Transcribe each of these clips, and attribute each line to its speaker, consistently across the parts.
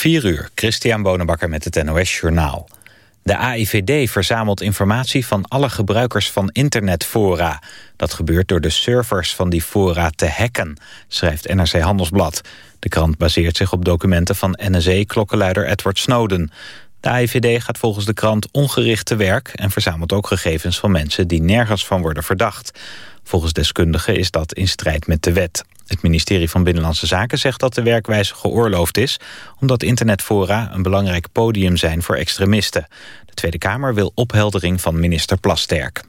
Speaker 1: 4 uur, Christian Bonenbakker met het NOS Journaal. De AIVD verzamelt informatie van alle gebruikers van internetfora. Dat gebeurt door de servers van die fora te hacken, schrijft NRC Handelsblad. De krant baseert zich op documenten van NSE-klokkenluider Edward Snowden. De AIVD gaat volgens de krant ongericht te werk... en verzamelt ook gegevens van mensen die nergens van worden verdacht. Volgens deskundigen is dat in strijd met de wet. Het ministerie van Binnenlandse Zaken zegt dat de werkwijze geoorloofd is... omdat internetfora een belangrijk podium zijn voor extremisten. De Tweede Kamer wil opheldering van minister Plasterk.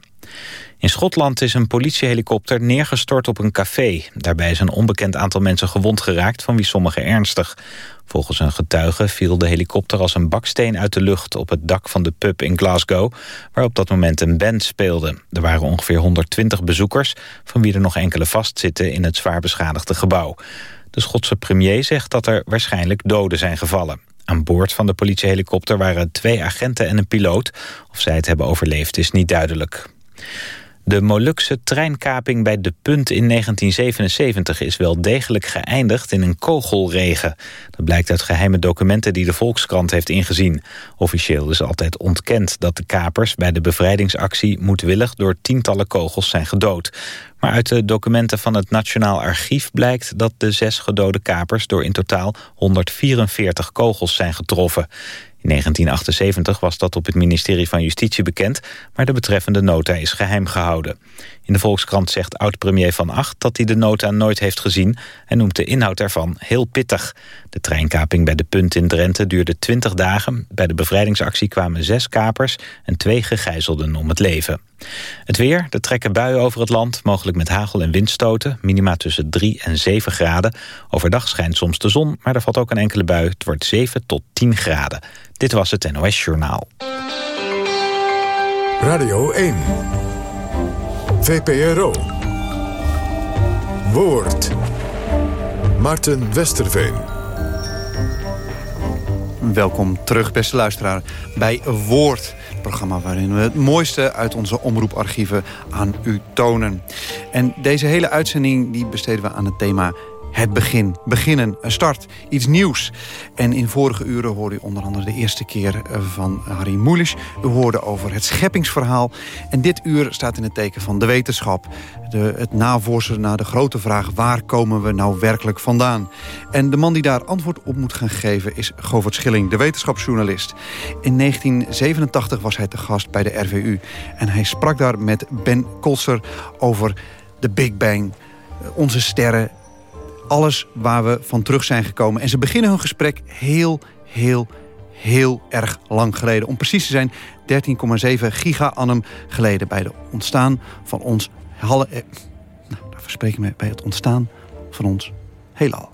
Speaker 1: In Schotland is een politiehelikopter neergestort op een café. Daarbij is een onbekend aantal mensen gewond geraakt, van wie sommigen ernstig. Volgens een getuige viel de helikopter als een baksteen uit de lucht... op het dak van de pub in Glasgow, waar op dat moment een band speelde. Er waren ongeveer 120 bezoekers, van wie er nog enkele vastzitten... in het zwaar beschadigde gebouw. De Schotse premier zegt dat er waarschijnlijk doden zijn gevallen. Aan boord van de politiehelikopter waren twee agenten en een piloot. Of zij het hebben overleefd is niet duidelijk. De Molukse treinkaping bij De Punt in 1977 is wel degelijk geëindigd in een kogelregen. Dat blijkt uit geheime documenten die de Volkskrant heeft ingezien. Officieel is altijd ontkend dat de kapers bij de bevrijdingsactie moedwillig door tientallen kogels zijn gedood. Maar uit de documenten van het Nationaal Archief blijkt dat de zes gedode kapers door in totaal 144 kogels zijn getroffen. In 1978 was dat op het ministerie van Justitie bekend... maar de betreffende nota is geheim gehouden. In de Volkskrant zegt oud-premier Van Acht dat hij de nota nooit heeft gezien... en noemt de inhoud ervan heel pittig. De treinkaping bij de Punt in Drenthe duurde 20 dagen. Bij de bevrijdingsactie kwamen zes kapers en twee gegijzelden om het leven. Het weer, er trekken buien over het land, mogelijk met hagel en windstoten. Minima tussen 3 en 7 graden. Overdag schijnt soms de zon, maar er valt ook een enkele bui. Het wordt 7 tot 10 graden. Dit was het NOS Journaal.
Speaker 2: Radio 1. VPRO. Woord. Marten Westerveen.
Speaker 3: Welkom terug, beste luisteraar, bij Woord. Het programma waarin we het mooiste uit onze omroeparchieven aan u tonen. En deze hele uitzending die besteden we aan het thema het begin. Beginnen, een start, iets nieuws. En in vorige uren hoorde u onder andere de eerste keer eh, van Harry Moelisch. U hoorde over het scheppingsverhaal. En dit uur staat in het teken van de wetenschap. De, het navorselen naar de grote vraag... waar komen we nou werkelijk vandaan? En de man die daar antwoord op moet gaan geven is Govert Schilling, de wetenschapsjournalist. In 1987 was hij te gast bij de RVU. En hij sprak daar met Ben Kolser over de Big Bang, eh, onze sterren alles waar we van terug zijn gekomen. En ze beginnen hun gesprek heel, heel, heel erg lang geleden. Om precies te zijn 13,7 giga-annum geleden. Bij het ontstaan van ons... Halle, eh, nou, daar ik me bij het ontstaan van ons heelal.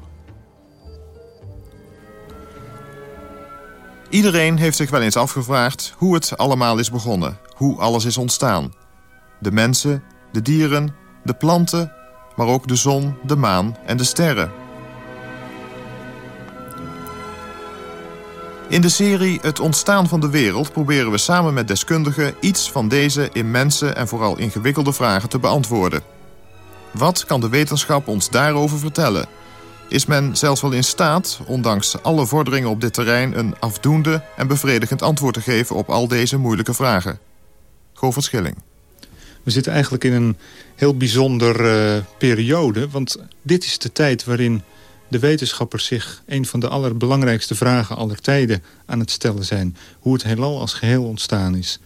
Speaker 4: Iedereen heeft zich wel eens afgevraagd hoe het allemaal is begonnen. Hoe alles is ontstaan. De mensen, de dieren, de planten maar ook de zon, de maan en de sterren. In de serie Het ontstaan van de wereld proberen we samen met deskundigen iets van deze immense en vooral ingewikkelde vragen te beantwoorden. Wat kan de wetenschap ons daarover vertellen? Is men zelfs wel in staat, ondanks alle vorderingen op dit terrein... een afdoende en bevredigend antwoord te geven op al deze moeilijke vragen? Govert Schilling.
Speaker 5: We zitten eigenlijk in een heel bijzondere uh, periode. Want dit is de tijd waarin de wetenschappers zich... een van de allerbelangrijkste vragen aller tijden aan het stellen zijn. Hoe het heelal als geheel ontstaan is.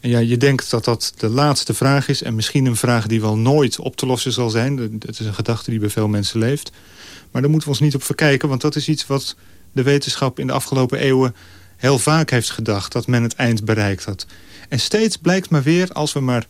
Speaker 5: En ja, je denkt dat dat de laatste vraag is... en misschien een vraag die wel nooit op te lossen zal zijn. Het is een gedachte die bij veel mensen leeft. Maar daar moeten we ons niet op verkijken... want dat is iets wat de wetenschap in de afgelopen eeuwen heel vaak heeft gedacht. Dat men het eind bereikt had. En steeds blijkt maar weer, als we maar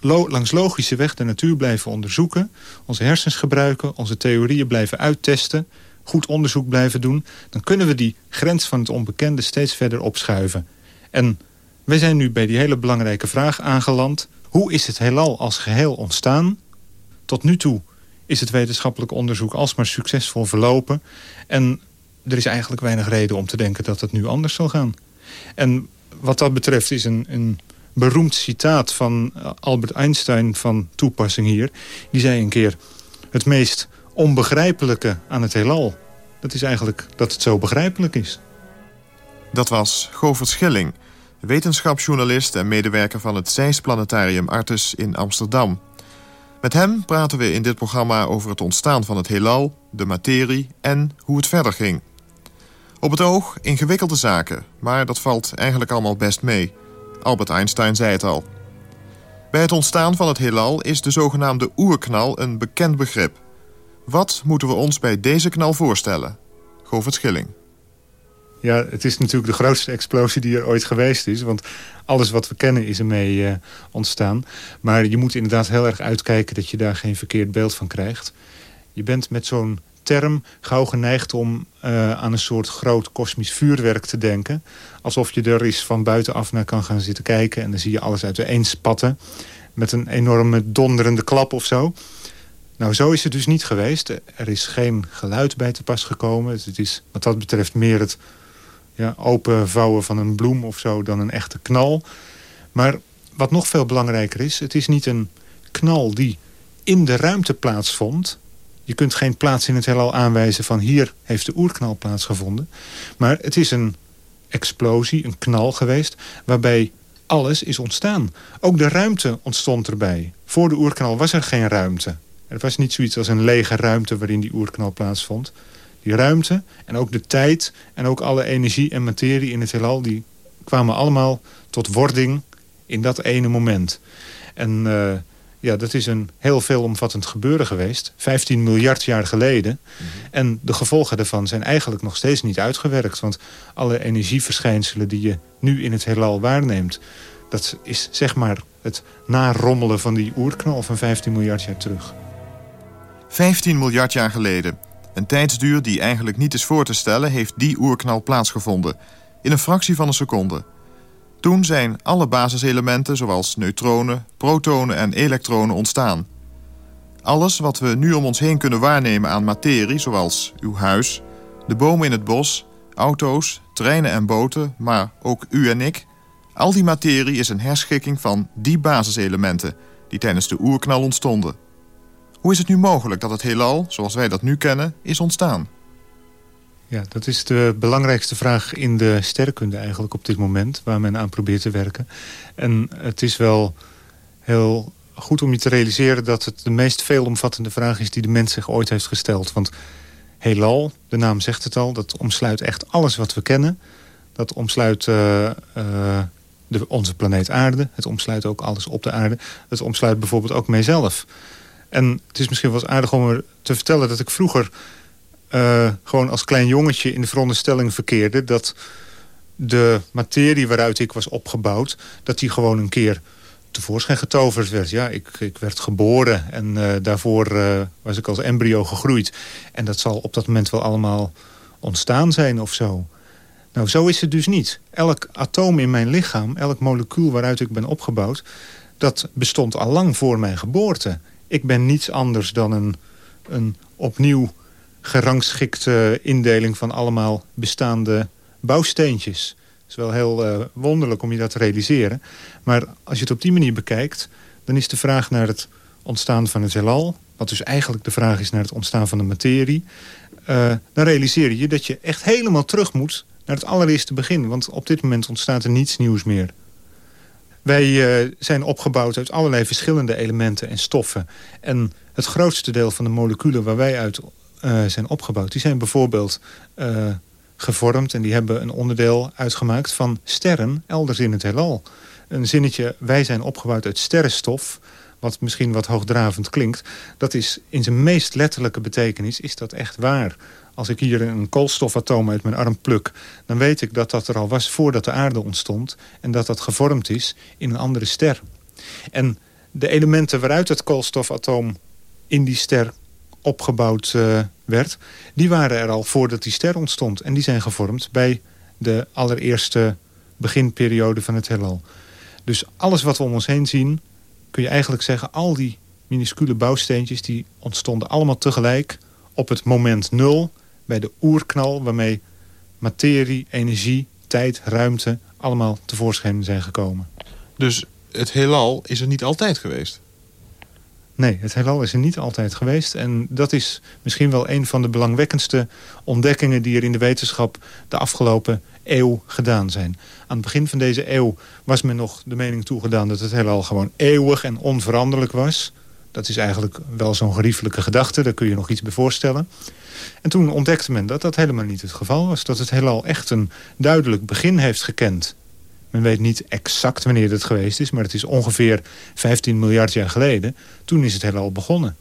Speaker 5: langs logische weg de natuur blijven onderzoeken... onze hersens gebruiken, onze theorieën blijven uittesten... goed onderzoek blijven doen... dan kunnen we die grens van het onbekende steeds verder opschuiven. En wij zijn nu bij die hele belangrijke vraag aangeland. Hoe is het heelal als geheel ontstaan? Tot nu toe is het wetenschappelijk onderzoek alsmaar succesvol verlopen. En er is eigenlijk weinig reden om te denken dat het nu anders zal gaan. En wat dat betreft is een, een beroemd citaat van eh, Albert Einstein van toepassing hier. Die zei een keer... het meest onbegrijpelijke aan het heelal... dat is eigenlijk dat het zo begrijpelijk is.
Speaker 4: Dat was Govert Schilling, wetenschapsjournalist en medewerker van het Zeist Planetarium Artus in Amsterdam. Met hem praten we in dit programma over het ontstaan van het heelal, de materie en hoe het verder ging. Op het oog ingewikkelde zaken, maar dat valt eigenlijk allemaal best mee. Albert Einstein zei het al. Bij het ontstaan van het heelal is de zogenaamde oerknal een bekend begrip. Wat moeten we ons bij deze knal voorstellen? Govert Schilling.
Speaker 5: Ja, het is natuurlijk de grootste explosie die er ooit geweest is. Want alles wat we kennen is ermee uh, ontstaan. Maar je moet inderdaad heel erg uitkijken dat je daar geen verkeerd beeld van krijgt. Je bent met zo'n term gauw geneigd om uh, aan een soort groot kosmisch vuurwerk te denken. Alsof je er eens van buitenaf naar kan gaan zitten kijken... en dan zie je alles uiteen spatten met een enorme donderende klap of zo. Nou, zo is het dus niet geweest. Er is geen geluid bij te pas gekomen. Het is wat dat betreft meer het ja, openvouwen van een bloem of zo dan een echte knal. Maar wat nog veel belangrijker is, het is niet een knal die in de ruimte plaatsvond. Je kunt geen plaats in het heelal aanwijzen van hier heeft de oerknal plaatsgevonden. Maar het is een explosie, een knal geweest, waarbij alles is ontstaan. Ook de ruimte ontstond erbij. Voor de oerknal was er geen ruimte. Er was niet zoiets als een lege ruimte waarin die oerknal plaatsvond. Die ruimte en ook de tijd en ook alle energie en materie in het heelal... die kwamen allemaal tot wording in dat ene moment. En uh, ja, dat is een heel veelomvattend gebeuren geweest. 15 miljard jaar geleden. Mhm. En de gevolgen daarvan zijn eigenlijk nog steeds niet uitgewerkt. Want alle energieverschijnselen die je nu in het heelal waarneemt... dat is zeg maar het narommelen van die oerknal van 15 miljard jaar terug.
Speaker 4: 15 miljard jaar geleden. Een tijdsduur die eigenlijk niet is voor te stellen... heeft die oerknal plaatsgevonden. In een fractie van een seconde. Toen zijn alle basiselementen zoals neutronen, protonen en elektronen ontstaan. Alles wat we nu om ons heen kunnen waarnemen aan materie... zoals uw huis, de bomen in het bos, auto's, treinen en boten... maar ook u en ik... al die materie is een herschikking van die basiselementen... die tijdens de oerknal ontstonden. Hoe is het nu mogelijk dat het heelal, zoals wij dat nu kennen, is ontstaan?
Speaker 5: Ja, dat is de belangrijkste vraag in de sterrenkunde eigenlijk op dit moment... waar men aan probeert te werken. En het is wel heel goed om je te realiseren... dat het de meest veelomvattende vraag is die de mens zich ooit heeft gesteld. Want heelal, de naam zegt het al, dat omsluit echt alles wat we kennen. Dat omsluit uh, de, onze planeet aarde. Het omsluit ook alles op de aarde. Het omsluit bijvoorbeeld ook mijzelf. En het is misschien wel aardig om te vertellen dat ik vroeger... Uh, gewoon als klein jongetje in de veronderstelling verkeerde... dat de materie waaruit ik was opgebouwd... dat die gewoon een keer tevoorschijn getoverd werd. Ja, ik, ik werd geboren en uh, daarvoor uh, was ik als embryo gegroeid. En dat zal op dat moment wel allemaal ontstaan zijn of zo. Nou, zo is het dus niet. Elk atoom in mijn lichaam, elk molecuul waaruit ik ben opgebouwd... dat bestond al lang voor mijn geboorte. Ik ben niets anders dan een, een opnieuw gerangschikte indeling van allemaal bestaande bouwsteentjes. Het is wel heel uh, wonderlijk om je dat te realiseren. Maar als je het op die manier bekijkt... dan is de vraag naar het ontstaan van het heelal... wat dus eigenlijk de vraag is naar het ontstaan van de materie... Uh, dan realiseer je dat je echt helemaal terug moet naar het allereerste begin. Want op dit moment ontstaat er niets nieuws meer. Wij uh, zijn opgebouwd uit allerlei verschillende elementen en stoffen. En het grootste deel van de moleculen waar wij uit uh, zijn opgebouwd... die zijn bijvoorbeeld uh, gevormd en die hebben een onderdeel uitgemaakt... van sterren elders in het heelal. Een zinnetje, wij zijn opgebouwd uit sterrenstof... wat misschien wat hoogdravend klinkt... dat is in zijn meest letterlijke betekenis is dat echt waar... Als ik hier een koolstofatoom uit mijn arm pluk... dan weet ik dat dat er al was voordat de aarde ontstond... en dat dat gevormd is in een andere ster. En de elementen waaruit het koolstofatoom in die ster opgebouwd uh, werd... die waren er al voordat die ster ontstond. En die zijn gevormd bij de allereerste beginperiode van het heelal. Dus alles wat we om ons heen zien... kun je eigenlijk zeggen, al die minuscule bouwsteentjes... die ontstonden allemaal tegelijk op het moment nul bij de oerknal... waarmee materie, energie, tijd, ruimte allemaal tevoorschijn zijn gekomen.
Speaker 4: Dus het heelal is er niet altijd geweest?
Speaker 5: Nee, het heelal is er niet altijd geweest. En dat is misschien wel een van de belangwekkendste ontdekkingen... die er in de wetenschap de afgelopen eeuw gedaan zijn. Aan het begin van deze eeuw was men nog de mening toegedaan... dat het heelal gewoon eeuwig en onveranderlijk was. Dat is eigenlijk wel zo'n geriefelijke gedachte. Daar kun je nog iets bij voorstellen. En toen ontdekte men dat dat helemaal niet het geval was. Dat het heelal echt een duidelijk begin heeft gekend. Men weet niet exact wanneer het geweest is... maar het is ongeveer 15 miljard jaar geleden. Toen is het heelal begonnen.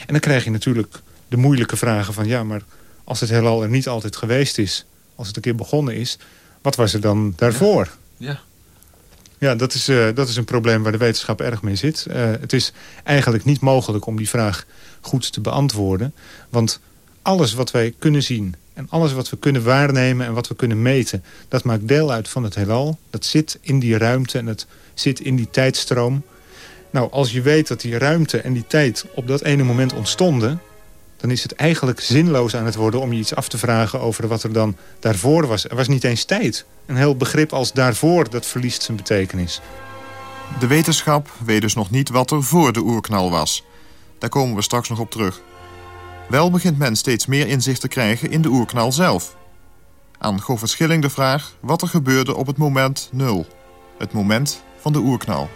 Speaker 5: En dan krijg je natuurlijk de moeilijke vragen van... ja, maar als het heelal er niet altijd geweest is... als het een keer begonnen is... wat was er dan daarvoor?
Speaker 3: Ja.
Speaker 5: Ja, dat is, uh, dat is een probleem waar de wetenschap erg mee zit. Uh, het is eigenlijk niet mogelijk om die vraag goed te beantwoorden. Want alles wat wij kunnen zien en alles wat we kunnen waarnemen en wat we kunnen meten... dat maakt deel uit van het heelal. Dat zit in die ruimte en het zit in die tijdstroom. Nou, als je weet dat die ruimte en die tijd op dat ene moment ontstonden... dan is het eigenlijk zinloos aan het worden om je iets af te vragen... over wat er dan daarvoor was. Er was niet eens tijd. Een heel begrip als daarvoor, dat verliest zijn betekenis.
Speaker 4: De wetenschap weet dus nog niet wat er voor de oerknal was. Daar komen we straks nog op terug. Wel begint men steeds meer inzicht te krijgen in de oerknal zelf. Aan Govert Schilling de vraag wat er gebeurde op het moment nul. Het moment van de oerknal.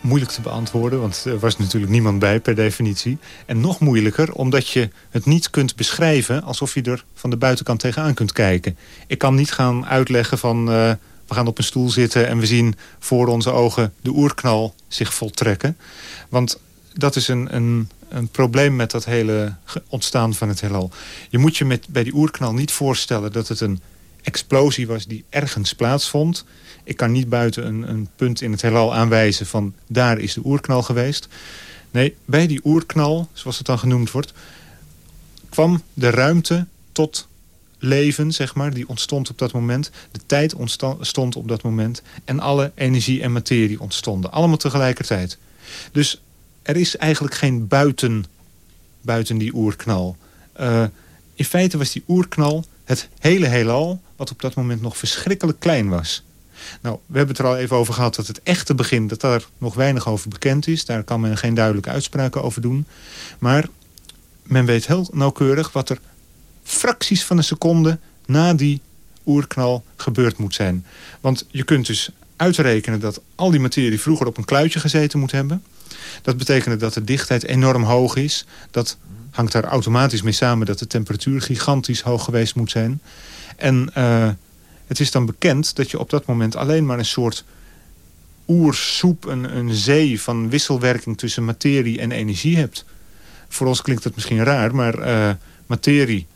Speaker 5: Moeilijk te beantwoorden, want er was natuurlijk niemand bij per definitie. En nog moeilijker, omdat je het niet kunt beschrijven... alsof je er van de buitenkant tegenaan kunt kijken. Ik kan niet gaan uitleggen van... Uh, we gaan op een stoel zitten en we zien voor onze ogen de oerknal zich voltrekken. Want dat is een, een, een probleem met dat hele ontstaan van het heelal. Je moet je met, bij die oerknal niet voorstellen dat het een explosie was die ergens plaatsvond. Ik kan niet buiten een, een punt in het heelal aanwijzen van daar is de oerknal geweest. Nee, bij die oerknal, zoals het dan genoemd wordt... kwam de ruimte tot leven, zeg maar, die ontstond op dat moment. De tijd ontstond op dat moment. En alle energie en materie ontstonden. Allemaal tegelijkertijd. Dus er is eigenlijk geen buiten, buiten die oerknal. Uh, in feite was die oerknal het hele heelal... wat op dat moment nog verschrikkelijk klein was. Nou, we hebben het er al even over gehad dat het echte begin... dat daar nog weinig over bekend is. Daar kan men geen duidelijke uitspraken over doen. Maar men weet heel nauwkeurig wat er fracties van een seconde... na die oerknal gebeurd moet zijn. Want je kunt dus uitrekenen dat al die materie vroeger op een kluitje gezeten moet hebben. Dat betekent dat de dichtheid enorm hoog is. Dat hangt daar automatisch mee samen dat de temperatuur gigantisch hoog geweest moet zijn. En uh, het is dan bekend dat je op dat moment alleen maar een soort oersoep, een, een zee van wisselwerking tussen materie en energie hebt. Voor ons klinkt dat misschien raar, maar uh, materie,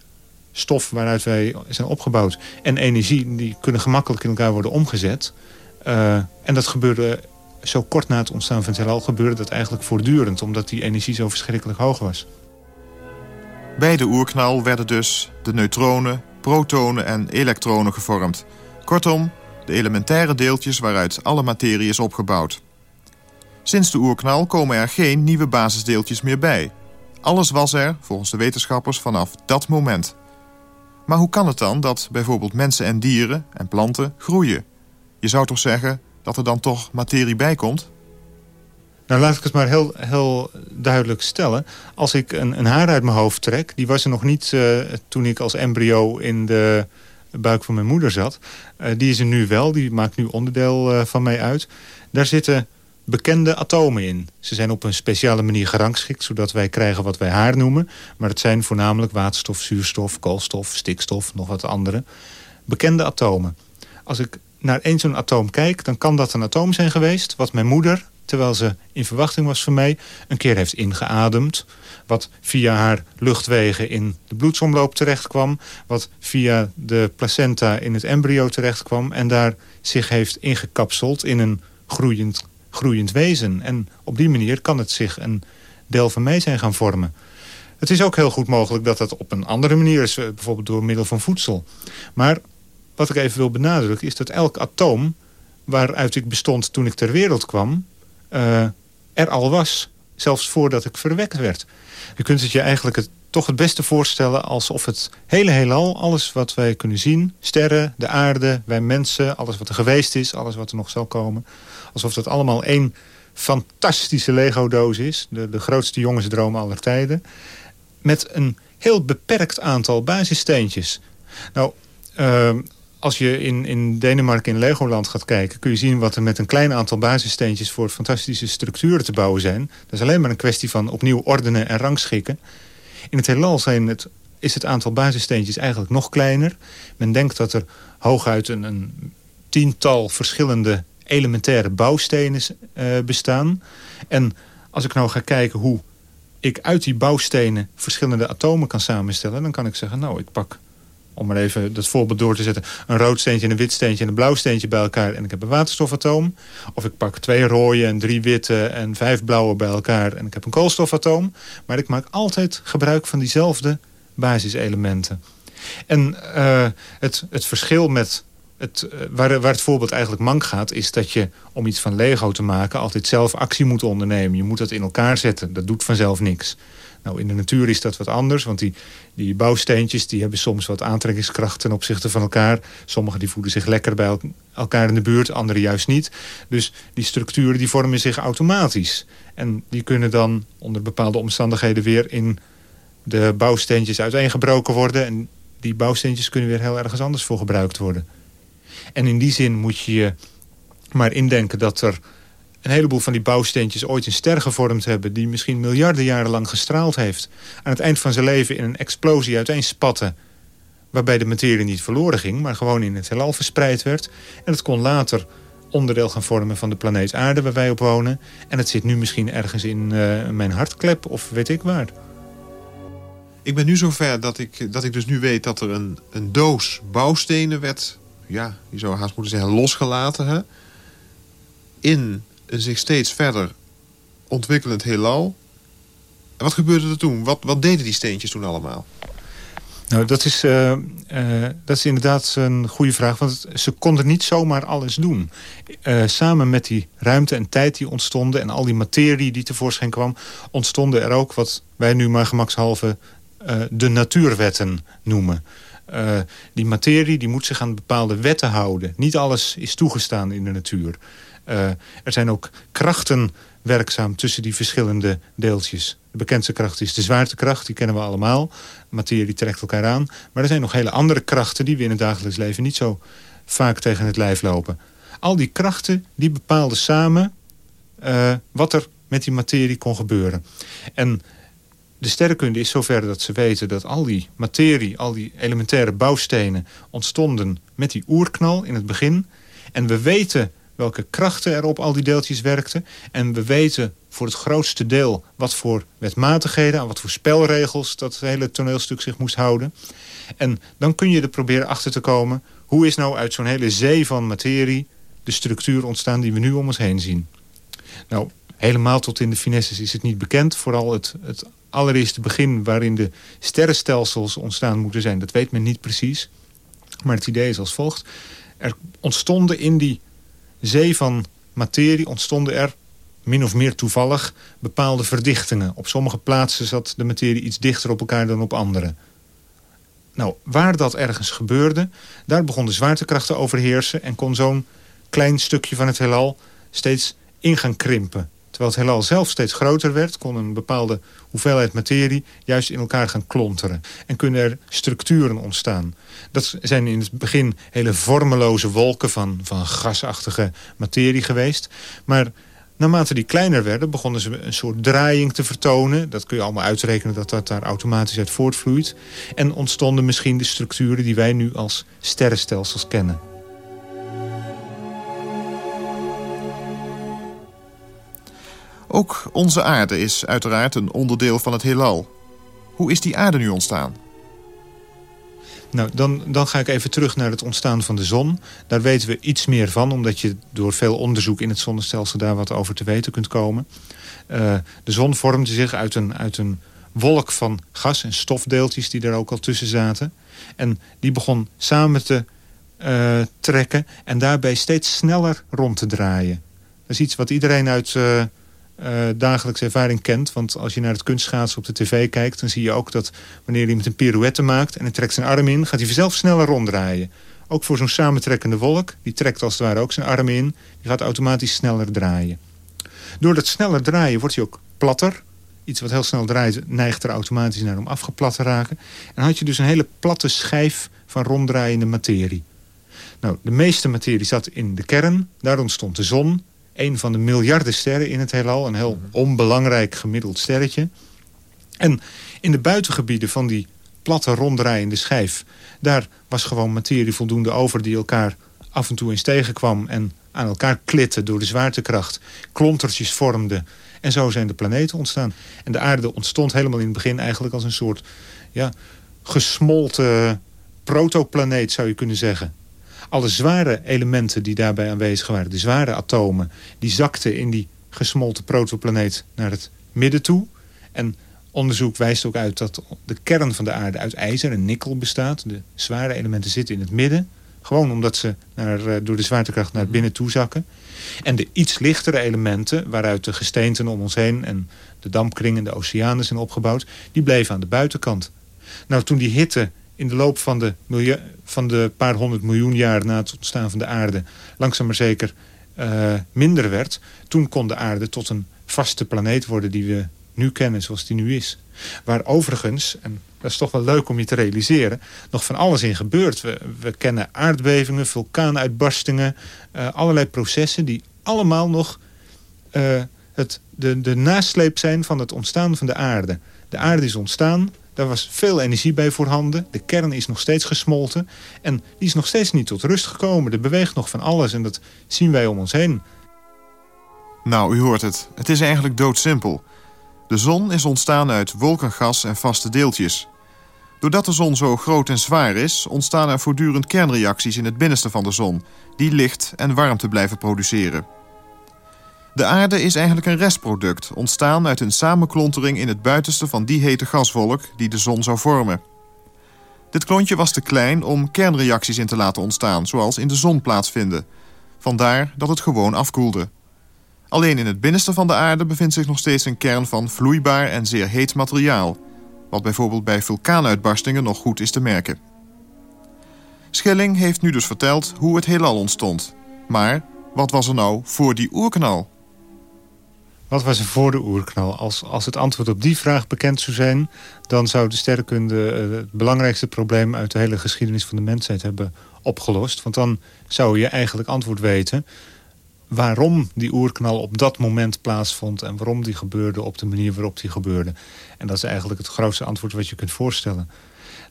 Speaker 5: stof waaruit wij zijn opgebouwd... en energie, die kunnen gemakkelijk in elkaar worden omgezet. Uh, en dat gebeurde zo kort na het ontstaan van het heelal gebeurde dat eigenlijk voortdurend... omdat die energie zo verschrikkelijk hoog was.
Speaker 4: Bij de oerknal werden dus de neutronen, protonen en elektronen gevormd. Kortom, de elementaire deeltjes waaruit alle materie is opgebouwd. Sinds de oerknal komen er geen nieuwe basisdeeltjes meer bij. Alles was er, volgens de wetenschappers, vanaf dat moment. Maar hoe kan het dan dat bijvoorbeeld mensen en dieren en planten groeien? Je zou toch zeggen, dat er dan toch materie bij komt?
Speaker 5: Nou, laat ik het maar heel, heel duidelijk stellen. Als ik een, een haar uit mijn hoofd trek... die was er nog niet uh, toen ik als embryo in de buik van mijn moeder zat. Uh, die is er nu wel, die maakt nu onderdeel uh, van mij uit. Daar zitten bekende atomen in. Ze zijn op een speciale manier gerangschikt... zodat wij krijgen wat wij haar noemen. Maar het zijn voornamelijk waterstof, zuurstof, koolstof, stikstof... nog wat andere. Bekende atomen. Als ik naar één zo'n atoom kijk... dan kan dat een atoom zijn geweest wat mijn moeder... terwijl ze in verwachting was van mij... een keer heeft ingeademd. Wat via haar luchtwegen in de bloedsomloop terecht kwam. Wat via de placenta in het embryo terecht kwam. En daar zich heeft ingekapseld in een groeiend, groeiend wezen. En op die manier kan het zich een deel van mij zijn gaan vormen. Het is ook heel goed mogelijk dat dat op een andere manier is. Eh, bijvoorbeeld door middel van voedsel. Maar wat ik even wil benadrukken is dat elk atoom... waaruit ik bestond toen ik ter wereld kwam... Uh, er al was, zelfs voordat ik verwekt werd. Je kunt het je eigenlijk het, toch het beste voorstellen... alsof het hele heelal, alles wat wij kunnen zien... sterren, de aarde, wij mensen, alles wat er geweest is... alles wat er nog zal komen... alsof dat allemaal één fantastische Lego-doos is. De, de grootste jongensdroom aller tijden. Met een heel beperkt aantal basissteentjes. Nou, ehm, als je in, in Denemarken in Legoland gaat kijken... kun je zien wat er met een klein aantal basissteentjes... voor fantastische structuren te bouwen zijn. Dat is alleen maar een kwestie van opnieuw ordenen en rangschikken. In het heelal zijn het, is het aantal basissteentjes eigenlijk nog kleiner. Men denkt dat er hooguit een, een tiental verschillende elementaire bouwstenen uh, bestaan. En als ik nou ga kijken hoe ik uit die bouwstenen verschillende atomen kan samenstellen... dan kan ik zeggen, nou, ik pak, om maar even dat voorbeeld door te zetten... een rood steentje, een wit steentje en een blauw steentje bij elkaar... en ik heb een waterstofatoom. Of ik pak twee rode en drie witte en vijf blauwe bij elkaar... en ik heb een koolstofatoom. Maar ik maak altijd gebruik van diezelfde basiselementen. En uh, het, het verschil met het, eh, waar, waar het voorbeeld eigenlijk mank gaat... is dat je om iets van Lego te maken altijd zelf actie moet ondernemen. Je moet dat in elkaar zetten. Dat doet vanzelf niks. Nou, in de natuur is dat wat anders, want die, die bouwsteentjes... die hebben soms wat aantrekkingskracht ten opzichte van elkaar. Sommige die voelen zich lekker bij elkaar in de buurt, andere juist niet. Dus die structuren die vormen zich automatisch. En die kunnen dan onder bepaalde omstandigheden weer in de bouwsteentjes uiteengebroken worden. En die bouwsteentjes kunnen weer heel ergens anders voor gebruikt worden. En in die zin moet je je maar indenken dat er een heleboel van die bouwsteentjes ooit een ster gevormd hebben... die misschien miljarden jaren lang gestraald heeft. Aan het eind van zijn leven in een explosie uiteenspatten... waarbij de materie niet verloren ging, maar gewoon in het heelal verspreid werd. En het kon later onderdeel gaan vormen van de planeet aarde waar wij op wonen. En het zit nu misschien ergens in uh, mijn hartklep of weet ik waar.
Speaker 4: Ik ben nu zover dat ik, dat ik dus nu weet dat er een, een doos bouwstenen werd ja, je zou haast moeten zeggen, losgelaten. In een zich steeds verder ontwikkelend heelal. Wat gebeurde er toen? Wat, wat deden die steentjes toen allemaal?
Speaker 5: Nou, dat is, uh, uh, dat is inderdaad een goede vraag. Want ze konden niet zomaar alles doen. Uh, samen met die ruimte en tijd die ontstonden... en al die materie die tevoorschijn kwam... ontstonden er ook wat wij nu maar gemakshalve de natuurwetten noemen. Die materie die moet zich aan bepaalde wetten houden. Niet alles is toegestaan in de natuur. Uh, er zijn ook krachten werkzaam tussen die verschillende deeltjes. De bekendste kracht is de zwaartekracht, die kennen we allemaal. Materie trekt elkaar aan. Maar er zijn nog hele andere krachten die we in het dagelijks leven niet zo vaak tegen het lijf lopen. Al die krachten die bepaalden samen uh, wat er met die materie kon gebeuren. En de sterrenkunde is zover dat ze weten dat al die materie, al die elementaire bouwstenen ontstonden met die oerknal in het begin. En we weten welke krachten er op al die deeltjes werkten. En we weten voor het grootste deel wat voor wetmatigheden... en wat voor spelregels dat hele toneelstuk zich moest houden. En dan kun je er proberen achter te komen... hoe is nou uit zo'n hele zee van materie de structuur ontstaan die we nu om ons heen zien. Nou, helemaal tot in de finesses is het niet bekend. Vooral het, het allereerste begin waarin de sterrenstelsels ontstaan moeten zijn... dat weet men niet precies. Maar het idee is als volgt. Er ontstonden in die zee van materie... ontstonden er min of meer toevallig bepaalde verdichtingen. Op sommige plaatsen zat de materie iets dichter op elkaar dan op andere. Nou, waar dat ergens gebeurde, daar begon de zwaartekracht te overheersen... en kon zo'n klein stukje van het heelal steeds in gaan krimpen. Terwijl het heelal zelf steeds groter werd... kon een bepaalde hoeveelheid materie juist in elkaar gaan klonteren. En kunnen er structuren ontstaan. Dat zijn in het begin hele vormeloze wolken van, van gasachtige materie geweest. Maar naarmate die kleiner werden, begonnen ze een soort draaiing te vertonen. Dat kun je allemaal uitrekenen dat dat daar automatisch uit voortvloeit. En ontstonden misschien de structuren die wij nu als sterrenstelsels kennen.
Speaker 4: Ook onze aarde is uiteraard een onderdeel van het heelal. Hoe is die aarde nu ontstaan?
Speaker 5: Nou, dan, dan ga ik even terug naar het ontstaan van de zon. Daar weten we iets meer van, omdat je door veel onderzoek in het zonnestelsel daar wat over te weten kunt komen. Uh, de zon vormde zich uit een, uit een wolk van gas- en stofdeeltjes die er ook al tussen zaten. En die begon samen te uh, trekken en daarbij steeds sneller rond te draaien. Dat is iets wat iedereen uit... Uh, uh, dagelijkse ervaring kent. Want als je naar het kunstschaatsen op de tv kijkt... dan zie je ook dat wanneer iemand een pirouette maakt... en hij trekt zijn arm in, gaat hij vanzelf sneller ronddraaien. Ook voor zo'n samentrekkende wolk. Die trekt als het ware ook zijn arm in. Die gaat automatisch sneller draaien. Door dat sneller draaien wordt hij ook platter. Iets wat heel snel draait neigt er automatisch naar om afgeplat te raken. En had je dus een hele platte schijf van ronddraaiende materie. Nou, de meeste materie zat in de kern. Daar ontstond de zon. Een van de miljarden sterren in het heelal. Een heel onbelangrijk gemiddeld sterretje. En in de buitengebieden van die platte ronddraaiende schijf... daar was gewoon materie voldoende over die elkaar af en toe eens tegenkwam... en aan elkaar klitten door de zwaartekracht. Klontertjes vormden. En zo zijn de planeten ontstaan. En de aarde ontstond helemaal in het begin eigenlijk als een soort... Ja, gesmolten protoplaneet zou je kunnen zeggen. Alle zware elementen die daarbij aanwezig waren, de zware atomen... die zakten in die gesmolten protoplaneet naar het midden toe. En onderzoek wijst ook uit dat de kern van de aarde uit ijzer en nikkel bestaat. De zware elementen zitten in het midden. Gewoon omdat ze naar, eh, door de zwaartekracht naar binnen toe zakken. En de iets lichtere elementen, waaruit de gesteenten om ons heen... en de dampkring en de oceanen zijn opgebouwd... die bleven aan de buitenkant. Nou, toen die hitte in de loop van de, van de paar honderd miljoen jaar... na het ontstaan van de aarde langzaam maar zeker uh, minder werd... toen kon de aarde tot een vaste planeet worden die we nu kennen zoals die nu is. Waar overigens, en dat is toch wel leuk om je te realiseren... nog van alles in gebeurt. We, we kennen aardbevingen, vulkaanuitbarstingen... Uh, allerlei processen die allemaal nog uh, het, de, de nasleep zijn van het ontstaan van de aarde. De aarde is ontstaan, daar was veel energie bij voorhanden. De kern is nog steeds gesmolten. En die is nog steeds niet tot rust gekomen. Er beweegt nog van alles en dat zien wij om ons heen.
Speaker 4: Nou, u hoort het. Het is eigenlijk doodsimpel. De zon is ontstaan uit wolkengas en vaste deeltjes. Doordat de zon zo groot en zwaar is... ontstaan er voortdurend kernreacties in het binnenste van de zon... die licht en warmte blijven produceren. De aarde is eigenlijk een restproduct... ontstaan uit een samenklontering in het buitenste van die hete gaswolk... die de zon zou vormen. Dit klontje was te klein om kernreacties in te laten ontstaan... zoals in de zon plaatsvinden. Vandaar dat het gewoon afkoelde. Alleen in het binnenste van de aarde bevindt zich nog steeds een kern van vloeibaar en zeer heet materiaal... wat bijvoorbeeld bij vulkaanuitbarstingen nog goed is te merken. Schilling heeft nu dus verteld hoe het heelal ontstond. Maar wat was er nou voor die oerknal?
Speaker 5: Wat was er voor de oerknal? Als, als het antwoord op die vraag bekend zou zijn... dan zou de sterrenkunde eh, het belangrijkste probleem... uit de hele geschiedenis van de mensheid hebben opgelost. Want dan zou je eigenlijk antwoord weten waarom die oerknal op dat moment plaatsvond... en waarom die gebeurde op de manier waarop die gebeurde. En dat is eigenlijk het grootste antwoord wat je kunt voorstellen.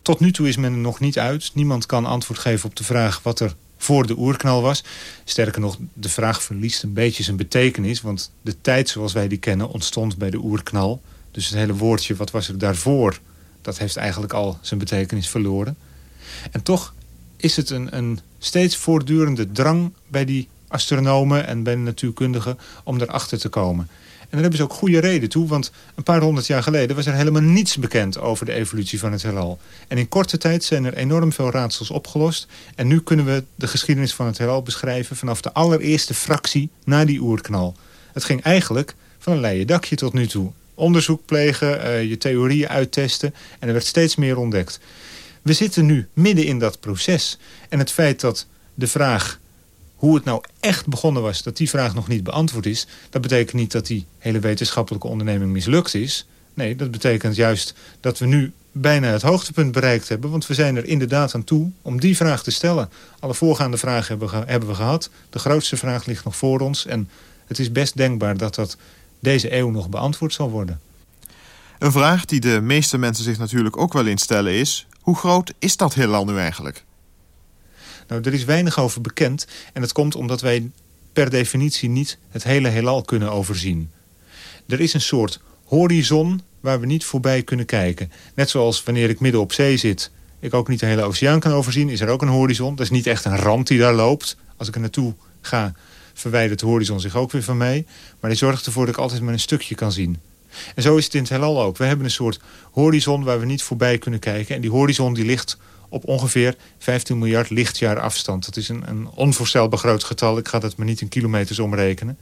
Speaker 5: Tot nu toe is men er nog niet uit. Niemand kan antwoord geven op de vraag wat er voor de oerknal was. Sterker nog, de vraag verliest een beetje zijn betekenis... want de tijd zoals wij die kennen ontstond bij de oerknal. Dus het hele woordje wat was er daarvoor... dat heeft eigenlijk al zijn betekenis verloren. En toch is het een, een steeds voortdurende drang bij die astronomen en bij de natuurkundigen om erachter te komen. En daar hebben ze ook goede reden toe, want een paar honderd jaar geleden was er helemaal niets bekend over de evolutie van het heelal. En in korte tijd zijn er enorm veel raadsels opgelost. En nu kunnen we de geschiedenis van het heelal beschrijven vanaf de allereerste fractie na die oerknal. Het ging eigenlijk van een leien dakje tot nu toe. Onderzoek plegen, uh, je theorieën uittesten en er werd steeds meer ontdekt. We zitten nu midden in dat proces. En het feit dat de vraag hoe het nou echt begonnen was, dat die vraag nog niet beantwoord is... dat betekent niet dat die hele wetenschappelijke onderneming mislukt is. Nee, dat betekent juist dat we nu bijna het hoogtepunt bereikt hebben. Want we zijn er inderdaad aan toe om die vraag te stellen. Alle voorgaande vragen hebben, we, gehad. De grootste vraag ligt nog voor ons. En het is best denkbaar dat dat deze eeuw nog beantwoord zal worden.
Speaker 4: Een vraag die de meeste mensen zich natuurlijk ook wel instellen is... hoe groot is dat heelal nu eigenlijk?
Speaker 5: Nou, er is weinig over bekend. En dat komt omdat wij per definitie niet het hele heelal kunnen overzien. Er is een soort horizon waar we niet voorbij kunnen kijken. Net zoals wanneer ik midden op zee zit... ik ook niet de hele oceaan kan overzien, is er ook een horizon. Dat is niet echt een rand die daar loopt. Als ik er naartoe ga, verwijdert de horizon zich ook weer van mij. Maar die zorgt ervoor dat ik altijd maar een stukje kan zien. En zo is het in het heelal ook. We hebben een soort horizon waar we niet voorbij kunnen kijken. En die horizon die ligt op ongeveer 15 miljard lichtjaar afstand. Dat is een, een onvoorstelbaar groot getal. Ik ga dat maar niet in kilometers omrekenen.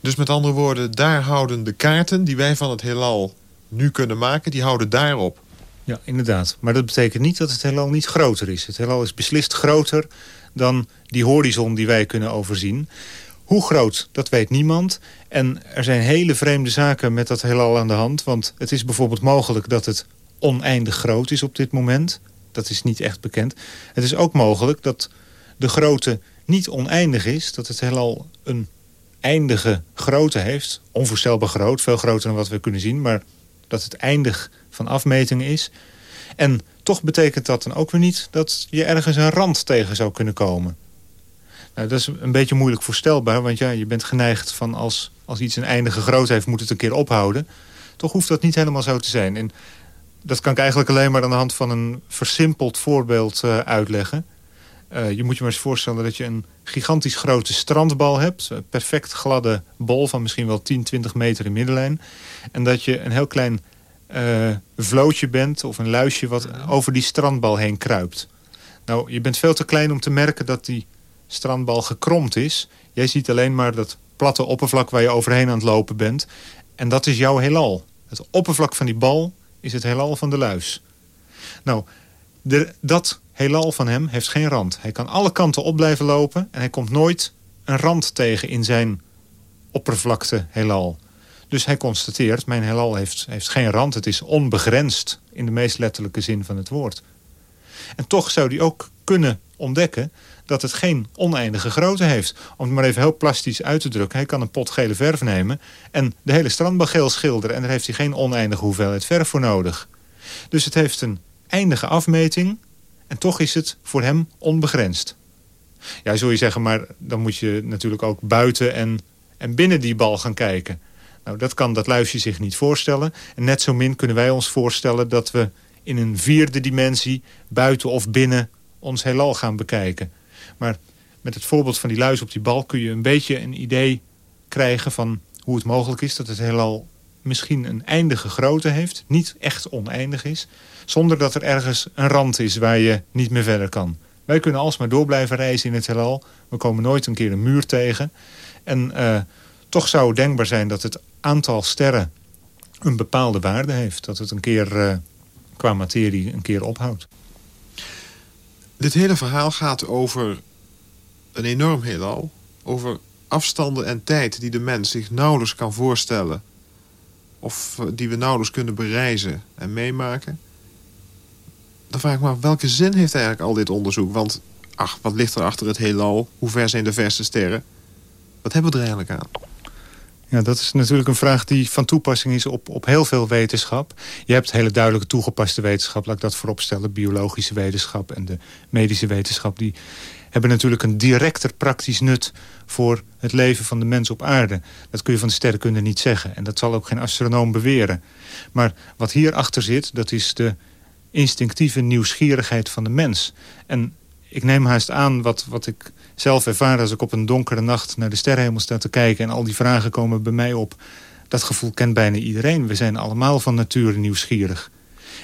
Speaker 4: Dus met andere woorden, daar houden de kaarten die wij van het heelal nu kunnen maken... die houden daarop.
Speaker 5: Ja, inderdaad. Maar dat betekent niet dat het heelal niet groter is. Het heelal is beslist groter dan die horizon die wij kunnen overzien. Hoe groot, dat weet niemand. En er zijn hele vreemde zaken met dat heelal aan de hand. Want het is bijvoorbeeld mogelijk dat het oneindig groot is op dit moment. Dat is niet echt bekend. Het is ook mogelijk dat de grootte niet oneindig is. Dat het heelal een eindige grootte heeft. Onvoorstelbaar groot, veel groter dan wat we kunnen zien. Maar dat het eindig van afmetingen is. En toch betekent dat dan ook weer niet dat je ergens een rand tegen zou kunnen komen. Nou, dat is een beetje moeilijk voorstelbaar, want ja, je bent geneigd van als, als iets een eindige grootte heeft, moet het een keer ophouden. Toch hoeft dat niet helemaal zo te zijn. En dat kan ik eigenlijk alleen maar aan de hand van een versimpeld voorbeeld uh, uitleggen. Uh, je moet je maar eens voorstellen dat je een gigantisch grote strandbal hebt. Een perfect gladde bol van misschien wel 10, 20 meter in middenlijn. En dat je een heel klein uh, vlootje bent of een luisje wat over die strandbal heen kruipt. Nou, je bent veel te klein om te merken dat die strandbal gekromd is. Jij ziet alleen maar dat platte oppervlak waar je overheen aan het lopen bent. En dat is jouw heelal. Het oppervlak van die bal is het heelal van de luis. Nou, de, dat heelal van hem heeft geen rand. Hij kan alle kanten op blijven lopen... en hij komt nooit een rand tegen in zijn oppervlakte heelal. Dus hij constateert, mijn heelal heeft, heeft geen rand. Het is onbegrensd in de meest letterlijke zin van het woord. En toch zou hij ook kunnen ontdekken dat het geen oneindige grootte heeft. Om het maar even heel plastisch uit te drukken. Hij kan een pot gele verf nemen en de hele strandbal geel schilderen. En daar heeft hij geen oneindige hoeveelheid verf voor nodig. Dus het heeft een eindige afmeting en toch is het voor hem onbegrensd. Ja, zul je zeggen, maar dan moet je natuurlijk ook buiten en, en binnen die bal gaan kijken. Nou, dat kan dat luisje zich niet voorstellen. En net zo min kunnen wij ons voorstellen dat we in een vierde dimensie... buiten of binnen ons heelal gaan bekijken. Maar met het voorbeeld van die luis op die bal... kun je een beetje een idee krijgen van hoe het mogelijk is... dat het heelal misschien een eindige grootte heeft. Niet echt oneindig is. Zonder dat er ergens een rand is waar je niet meer verder kan. Wij kunnen alsmaar door blijven reizen in het heelal. We komen nooit een keer een muur tegen. En uh, toch zou het denkbaar zijn dat het aantal sterren een bepaalde waarde heeft. Dat het een keer uh, qua materie een keer ophoudt.
Speaker 4: Dit hele verhaal gaat over een enorm heelal. Over afstanden en tijd die de mens zich nauwelijks kan voorstellen. Of eh, die we nauwelijks kunnen bereizen en meemaken. Dan vraag ik me af, welke zin heeft eigenlijk al dit onderzoek? Want, ach, wat ligt er achter het heelal? Hoe ver zijn de verste sterren? Wat hebben we er eigenlijk aan?
Speaker 5: Ja, dat is natuurlijk een vraag die van toepassing is op, op heel veel wetenschap. Je hebt hele duidelijke toegepaste wetenschap, laat ik dat vooropstellen. Biologische wetenschap en de medische wetenschap. Die hebben natuurlijk een directer praktisch nut voor het leven van de mens op aarde. Dat kun je van de sterrenkunde niet zeggen. En dat zal ook geen astronoom beweren. Maar wat hierachter zit, dat is de instinctieve nieuwsgierigheid van de mens. En ik neem haast aan wat, wat ik zelf ervaar als ik op een donkere nacht naar de sterrenhemel sta te kijken... en al die vragen komen bij mij op. Dat gevoel kent bijna iedereen. We zijn allemaal van nature nieuwsgierig.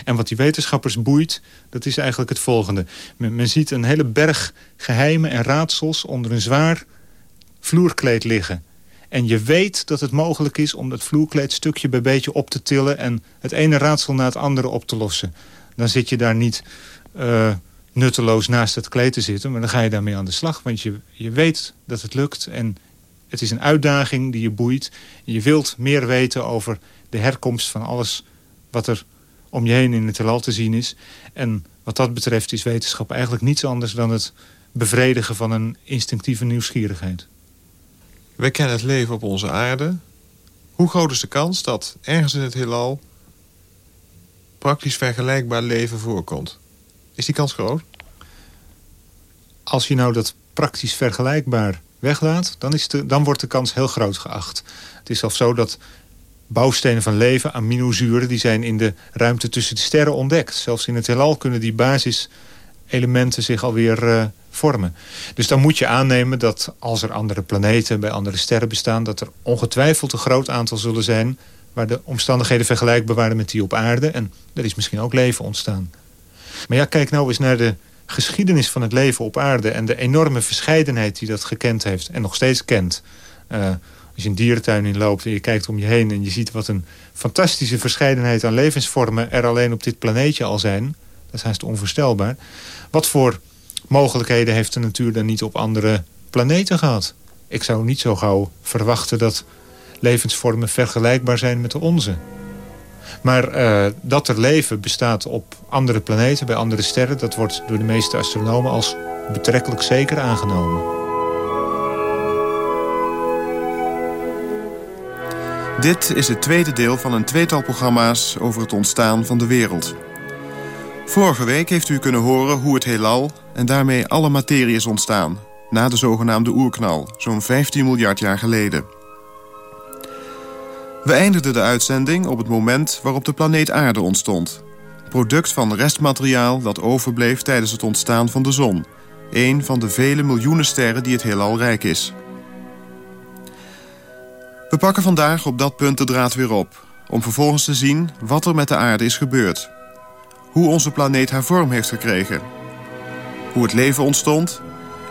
Speaker 5: En wat die wetenschappers boeit, dat is eigenlijk het volgende. Men, ziet een hele berg geheimen en raadsels onder een zwaar vloerkleed liggen. En je weet dat het mogelijk is om dat vloerkleed stukje bij beetje op te tillen... en het ene raadsel na het andere op te lossen. Dan zit je daar niet... Uh, nutteloos naast het kleed te zitten. Maar dan ga je daarmee aan de slag. Want je, je weet dat het lukt. En het is een uitdaging die je boeit. Je wilt meer weten over de herkomst van alles wat er om je heen in het heelal te zien is. En wat dat betreft is wetenschap eigenlijk niets anders dan het bevredigen van een instinctieve nieuwsgierigheid.
Speaker 4: Wij kennen het leven op onze aarde. Hoe groot is de kans dat ergens in het heelal praktisch vergelijkbaar leven voorkomt? Is die kans groot?
Speaker 5: Als je nou dat praktisch vergelijkbaar weglaat... dan, is de, dan wordt de kans heel groot geacht. Het is zelfs zo dat bouwstenen van leven, aminozuren... die zijn in de ruimte tussen de sterren ontdekt. Zelfs in het heelal kunnen die basiselementen zich alweer uh, vormen. Dus dan moet je aannemen dat als er andere planeten bij andere sterren bestaan... dat er ongetwijfeld een groot aantal zullen zijn... waar de omstandigheden vergelijkbaar waren met die op aarde. En er is misschien ook leven ontstaan. Maar ja, kijk nou eens naar de geschiedenis van het leven op aarde... en de enorme verscheidenheid die dat gekend heeft en nog steeds kent. Uh, als je een dierentuin inloopt en je kijkt om je heen... en je ziet wat een fantastische verscheidenheid aan levensvormen... er alleen op dit planeetje al zijn. Dat is haast onvoorstelbaar. Wat voor mogelijkheden heeft de natuur dan niet op andere planeten gehad? Ik zou niet zo gauw verwachten dat levensvormen vergelijkbaar zijn met de onze. Maar uh, dat er leven bestaat op andere planeten, bij andere sterren... dat wordt door de meeste astronomen als betrekkelijk zeker aangenomen.
Speaker 4: Dit is het tweede deel van een tweetal programma's over het ontstaan van de wereld. Vorige week heeft u kunnen horen hoe het heelal en daarmee alle materie is ontstaan... na de zogenaamde oerknal, zo'n 15 miljard jaar geleden. We eindigden de uitzending op het moment waarop de planeet Aarde ontstond. Product van restmateriaal dat overbleef tijdens het ontstaan van de zon. Een van de vele miljoenen sterren die het heelal rijk is. We pakken vandaag op dat punt de draad weer op... om vervolgens te zien wat er met de aarde is gebeurd. Hoe onze planeet haar vorm heeft gekregen. Hoe het leven ontstond...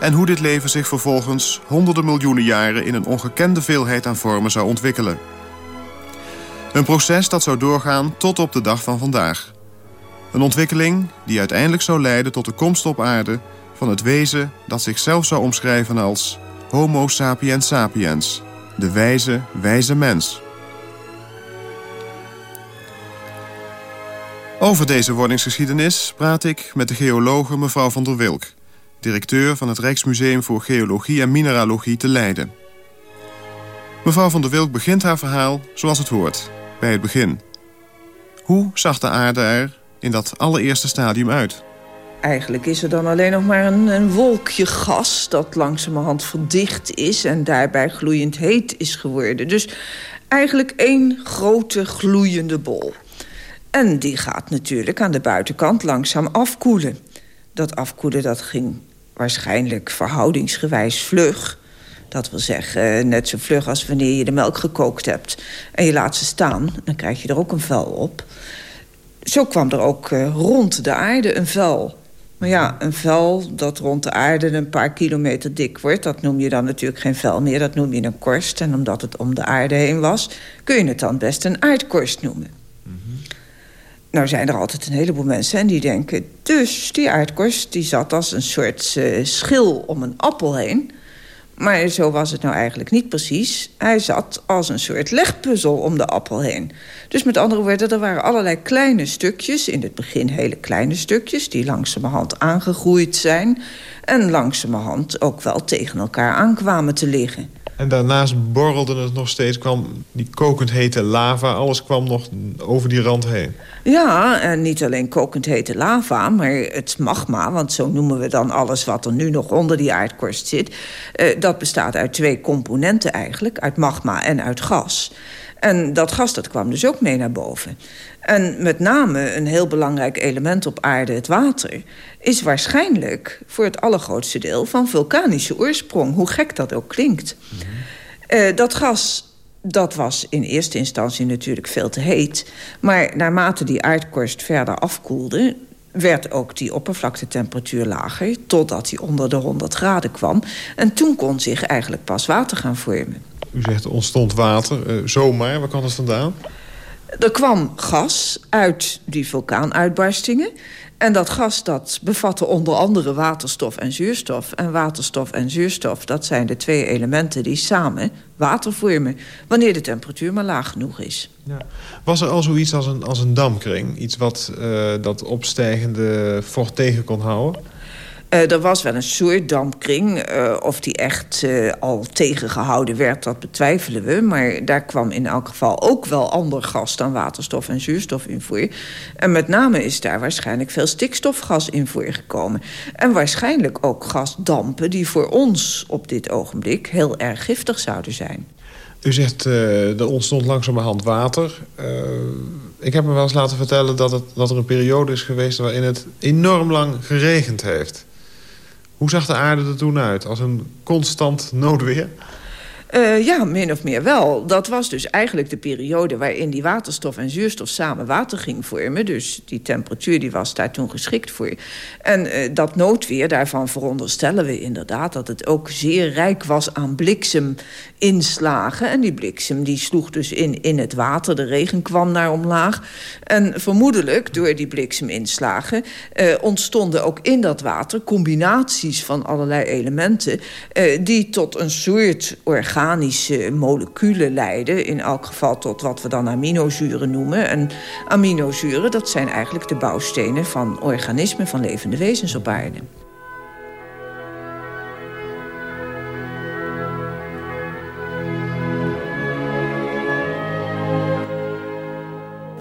Speaker 4: en hoe dit leven zich vervolgens honderden miljoenen jaren... in een ongekende veelheid aan vormen zou ontwikkelen. Een proces dat zou doorgaan tot op de dag van vandaag. Een ontwikkeling die uiteindelijk zou leiden tot de komst op aarde... van het wezen dat zichzelf zou omschrijven als Homo sapiens sapiens... de wijze, wijze mens. Over deze wordingsgeschiedenis praat ik met de geologe mevrouw van der Wilk... directeur van het Rijksmuseum voor Geologie en Mineralogie te Leiden. Mevrouw van der Wilk begint haar verhaal zoals het hoort bij het begin. Hoe zag de aarde er in dat allereerste stadium uit?
Speaker 6: Eigenlijk is er dan alleen nog maar een, een, wolkje gas... dat langzamerhand verdicht is en daarbij gloeiend heet is geworden. Dus eigenlijk één grote gloeiende bol. En die gaat natuurlijk aan de buitenkant langzaam afkoelen. Dat afkoelen dat ging waarschijnlijk verhoudingsgewijs vlug... Dat wil zeggen, net zo vlug als wanneer je de melk gekookt hebt... en je laat ze staan, dan krijg je er ook een vel op. Zo kwam er ook uh, rond de aarde een vel. Maar ja, een vel dat rond de aarde een paar kilometer dik wordt... dat noem je dan natuurlijk geen vel meer, dat noem je een korst. En omdat het om de aarde heen was, kun je het dan best een aardkorst noemen. Nou zijn er altijd een heleboel mensen en die denken... dus die aardkorst die zat als een soort uh, schil om een appel heen... Maar zo was het nou eigenlijk niet precies. Hij zat als een soort legpuzzel om de appel heen. Dus met andere woorden, er waren allerlei kleine stukjes... in het begin hele kleine stukjes... die langzamerhand aangegroeid zijn... en langzamerhand ook wel tegen elkaar aankwamen te liggen.
Speaker 7: En daarnaast borrelde het nog steeds, kwam die kokend hete lava... alles kwam nog over die rand heen.
Speaker 6: Ja, en niet alleen kokend hete lava, maar het magma... want zo noemen we dan alles wat er nu nog onder die aardkorst zit... Eh, dat bestaat uit twee componenten eigenlijk, uit magma en uit gas... En dat gas dat kwam dus ook mee naar boven. En met name een heel belangrijk element op aarde, het water... is waarschijnlijk voor het allergrootste deel van vulkanische oorsprong. Hoe gek dat ook klinkt. uh, dat gas dat was in eerste instantie natuurlijk veel te heet. Maar naarmate die aardkorst verder afkoelde werd ook die oppervlaktetemperatuur lager... totdat die onder de 100 graden kwam. En toen kon zich eigenlijk pas water gaan vormen.
Speaker 7: U zegt er ontstond water, uh, zomaar. Waar kwam dat vandaan?
Speaker 6: Er kwam gas uit die vulkaanuitbarstingen. En dat gas dat bevatte onder andere waterstof en zuurstof. En waterstof en zuurstof, dat zijn de twee elementen die samen water vormen... wanneer de temperatuur maar laag genoeg is. Ja.
Speaker 7: Was er al zoiets als een, als een damkring? Iets wat uh, dat opstijgende vocht tegen kon houden?
Speaker 6: Uh, er was wel een soort dampkring. Uh, of die echt uh, al tegengehouden werd, dat betwijfelen we. Maar daar kwam in elk geval ook wel ander gas dan waterstof en zuurstof in voor. En met name is daar waarschijnlijk veel stikstofgas in voor gekomen. En waarschijnlijk ook gasdampen die voor ons op dit ogenblik heel erg giftig zouden zijn.
Speaker 7: U zegt, er ontstond langzamerhand water. ik heb me wel eens laten vertellen dat, het, dat er een periode is geweest... waarin het enorm lang geregend heeft. Hoe zag de aarde er toen uit? Als een constant noodweer?
Speaker 6: Uh, ja, min of meer wel. Dat was dus eigenlijk de periode waarin die waterstof en zuurstof samen water ging vormen. Dus die temperatuur die was daar toen geschikt voor. En uh, dat noodweer, daarvan veronderstellen we inderdaad... dat het ook zeer rijk was aan blikseminslagen. En die bliksem die sloeg dus in, in het water. De regen kwam naar omlaag. En vermoedelijk, door die blikseminslagen... Uh, ontstonden ook in dat water combinaties van allerlei elementen... die tot een soort orgaan organische moleculen leiden. In elk geval tot wat we dan aminozuren noemen. En aminozuren, dat zijn eigenlijk de bouwstenen van organismen, van levende wezens op aarde.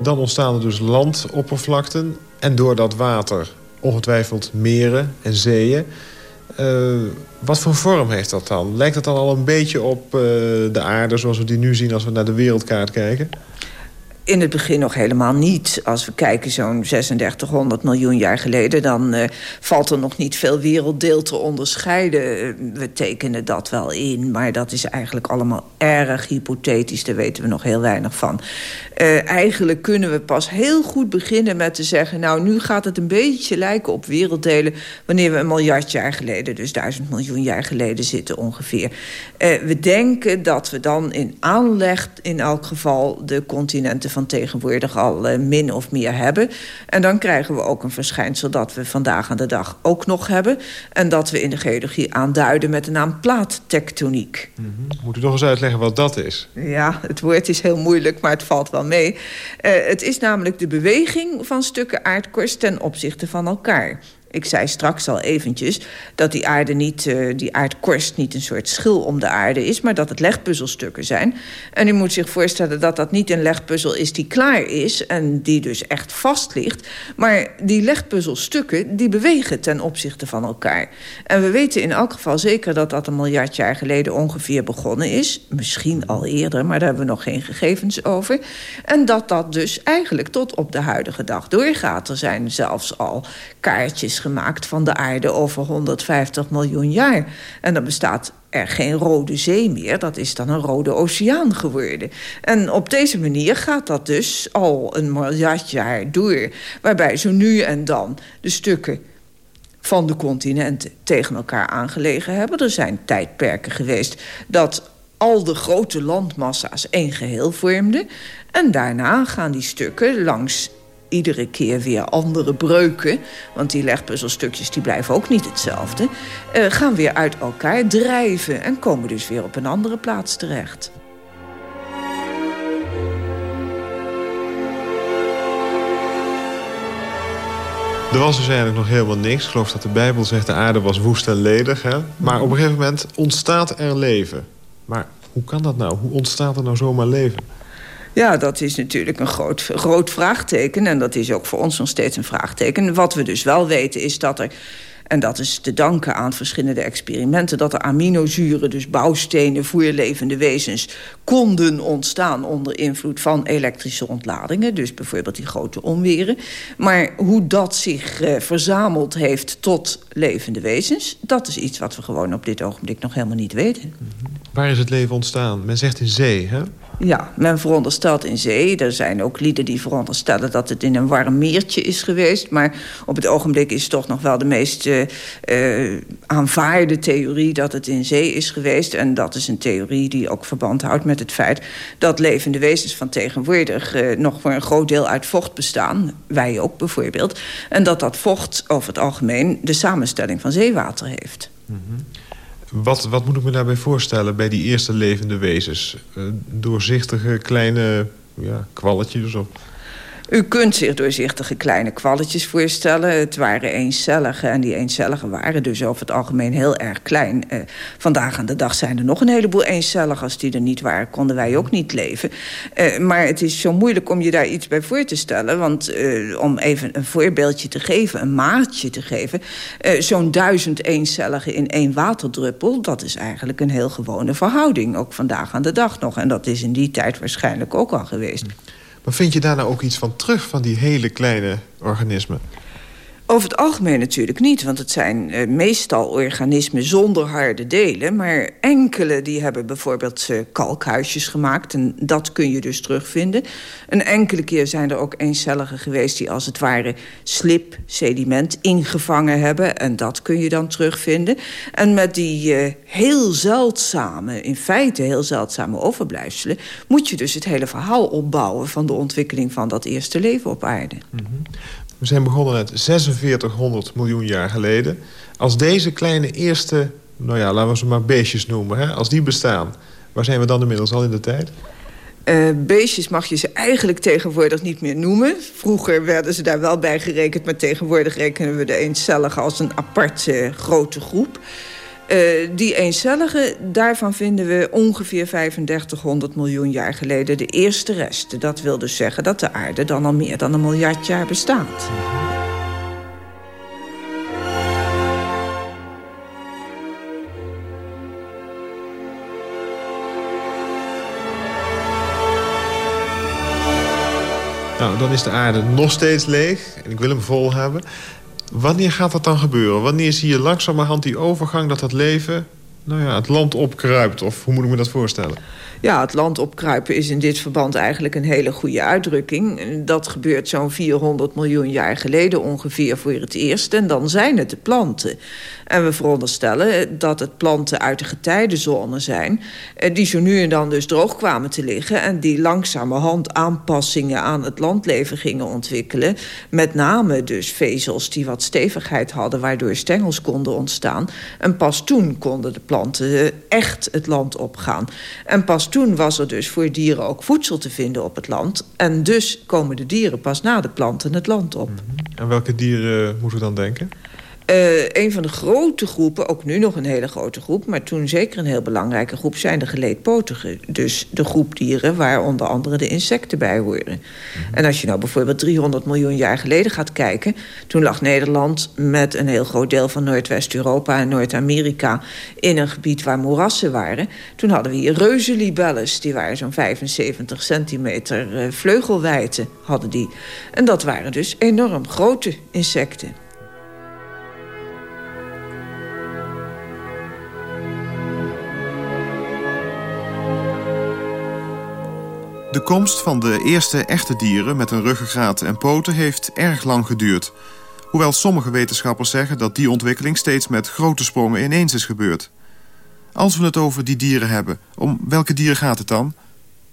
Speaker 7: Dan ontstaan er dus landoppervlakten. En door dat water ongetwijfeld meren en zeeën. Uh, wat voor vorm heeft dat dan? Lijkt het dan al een beetje op uh, de aarde zoals we die nu zien als we naar de wereldkaart kijken?
Speaker 6: In het begin nog helemaal niet. Als we kijken zo'n 3600 miljoen jaar geleden... dan uh, valt er nog niet veel werelddeel te onderscheiden. Uh, we tekenen dat wel in, maar dat is eigenlijk allemaal erg hypothetisch. Daar weten we nog heel weinig van. Uh, eigenlijk kunnen we pas heel goed beginnen met te zeggen... nou, nu gaat het een beetje lijken op werelddelen... wanneer we een miljard jaar geleden, dus duizend miljoen jaar geleden zitten ongeveer. we denken dat we dan in aanleg in elk geval de continenten van tegenwoordig al uh, min of meer hebben. En dan krijgen we ook een verschijnsel dat we vandaag aan de dag ook nog hebben. En dat we in de geologie aanduiden met de naam plaattectoniek.
Speaker 7: Mm -hmm. Moet u nog eens uitleggen wat dat is?
Speaker 6: Ja, het woord is heel moeilijk, maar het valt wel mee. Uh, het is namelijk de beweging van stukken aardkorst ten opzichte van elkaar. Ik zei straks al eventjes dat die aarde niet, uh, die aardkorst niet een soort schil om de aarde is, maar dat het legpuzzelstukken zijn. En u moet zich voorstellen dat dat niet een legpuzzel is die klaar is en die dus echt vast ligt, maar die legpuzzelstukken die bewegen ten opzichte van elkaar. En we weten in elk geval zeker dat dat een miljard jaar geleden ongeveer begonnen is, misschien al eerder, maar daar hebben we nog geen gegevens over. En dat dat dus eigenlijk tot op de huidige dag doorgaat. Er zijn zelfs al kaartjes gemaakt van de aarde over 150 miljoen jaar. En dan bestaat er geen rode zee meer. Dat is dan een rode oceaan geworden. En op deze manier gaat dat dus al een miljard jaar door. Waarbij zo nu en dan de stukken van de continenten tegen elkaar aangelegen hebben. Er zijn tijdperken geweest dat al de grote landmassa's één geheel vormden. En daarna gaan die stukken langs iedere keer weer andere breuken... want die legpuzzelstukjes die blijven ook niet hetzelfde... Uh, gaan weer uit elkaar drijven en komen dus weer op een andere plaats terecht.
Speaker 7: Er was dus eigenlijk nog helemaal niks. Ik geloof dat de Bijbel zegt de aarde was woest en ledig. Hè? Maar op een gegeven moment ontstaat er leven. Maar hoe kan dat nou? Hoe ontstaat er nou zomaar leven?
Speaker 6: Ja, dat is natuurlijk een groot, vraagteken. En dat is ook voor ons nog steeds een vraagteken. Wat we dus wel weten is dat er... En dat is te danken aan verschillende experimenten... dat er aminozuren, dus bouwstenen voor levende wezens... konden ontstaan onder invloed van elektrische ontladingen. Dus bijvoorbeeld die grote onweren. Maar hoe dat zich uh, verzameld heeft tot levende wezens... dat is iets wat we gewoon op dit ogenblik nog helemaal niet weten.
Speaker 7: Waar is het leven ontstaan? Men zegt in zee, hè?
Speaker 6: Ja, men veronderstelt in zee. Er zijn ook lieden die veronderstellen dat het in een warm meertje is geweest. Maar op het ogenblik is toch nog wel de meest uh, uh, aanvaarde theorie... dat het in zee is geweest. En dat is een theorie die ook verband houdt met het feit... dat levende wezens van tegenwoordig uh, nog voor een groot deel uit vocht bestaan. Wij ook bijvoorbeeld. En dat dat vocht over het algemeen de samenstelling van zeewater heeft. Mm.
Speaker 7: Wat, wat moet ik me daarbij voorstellen bij die eerste levende wezens? Doorzichtige kleine ja, kwalletjes of...
Speaker 6: U kunt zich doorzichtige kleine kwalletjes voorstellen. Het waren eencellige en die eencellige waren dus over het algemeen heel erg klein. Uh, vandaag aan de dag zijn er nog een heleboel eencellige. Als die er niet waren, konden wij ook niet leven. Uh, maar het is zo moeilijk om je daar iets bij voor te stellen. Want uh, om even een voorbeeldje te geven, een maatje te geven... zo'n duizend eencelligen in één waterdruppel... dat is eigenlijk een heel gewone verhouding. Ook vandaag aan de dag nog. En dat is in die tijd waarschijnlijk ook al geweest.
Speaker 7: Maar vind je daar nou ook iets van terug van die hele kleine organismen?
Speaker 6: Over het algemeen natuurlijk niet, want het zijn uh, meestal organismen zonder harde delen. Maar enkele die hebben bijvoorbeeld uh, kalkhuisjes gemaakt en dat kun je dus terugvinden. Een enkele keer zijn er ook eencellige geweest die als het ware slip, sediment ingevangen hebben. En dat kun je dan terugvinden. En met die uh, heel zeldzame, in feite heel zeldzame overblijfselen... moet je dus het hele verhaal opbouwen van de ontwikkeling van dat eerste leven op aarde. Mm.
Speaker 7: We zijn begonnen net 4600 miljoen jaar geleden. Als deze kleine eerste, nou ja, laten we ze maar beestjes noemen... Hè, als die bestaan, waar zijn we dan inmiddels al in de tijd?
Speaker 6: Uh, beestjes mag je ze eigenlijk tegenwoordig niet meer noemen. Vroeger werden ze daar wel bij gerekend... maar tegenwoordig rekenen we de eencellige als een aparte grote groep... Uh, die eencellige, daarvan vinden we ongeveer 3500 miljoen jaar geleden de eerste resten. Dat wil dus zeggen dat de aarde dan al meer dan een miljard jaar bestaat.
Speaker 7: Nou, dan is de aarde nog steeds leeg. En ik wil hem vol hebben. Wanneer gaat dat dan gebeuren? Wanneer zie je langzamerhand die overgang dat dat leven... nou ja, het land opkruipt? Of hoe moet ik me dat voorstellen?
Speaker 6: Ja, het land opkruipen is in dit verband eigenlijk een hele goede uitdrukking. Dat gebeurt zo'n 400 miljoen jaar geleden ongeveer voor het eerst. En dan zijn het de planten. En we veronderstellen dat het planten uit de getijdenzone zijn... Eh, die zo nu en dan dus droog kwamen te liggen... en die langzamerhand aanpassingen aan het landleven gingen ontwikkelen. Met name dus vezels die wat stevigheid hadden... waardoor stengels konden ontstaan. En pas toen konden de planten echt het land opgaan. En pas toen was er dus voor dieren ook voedsel te vinden op het land. En dus komen de dieren pas na de planten het land op.
Speaker 7: En welke dieren moeten we dan denken?
Speaker 6: Uh, een van de grote groepen, ook nu nog een hele grote groep... maar toen zeker een heel belangrijke groep, zijn de geleedpotigen. Dus de groep dieren waar onder andere de insecten bij horen. Mm -hmm. En als je nou bijvoorbeeld 300 miljoen jaar geleden gaat kijken... toen lag Nederland met een heel groot deel van Noordwest-Europa en Noord-Amerika... in een gebied waar moerassen waren. Toen hadden we hier reuzenlibelles, die waren zo'n 75 centimeter uh, vleugelwijdte hadden die. En dat waren dus enorm grote insecten.
Speaker 4: De komst van de eerste echte dieren met een ruggengraat en poten heeft erg lang geduurd. Hoewel sommige wetenschappers zeggen dat die ontwikkeling steeds met grote sprongen ineens is gebeurd. Als we het over die dieren hebben, om welke dieren gaat het dan?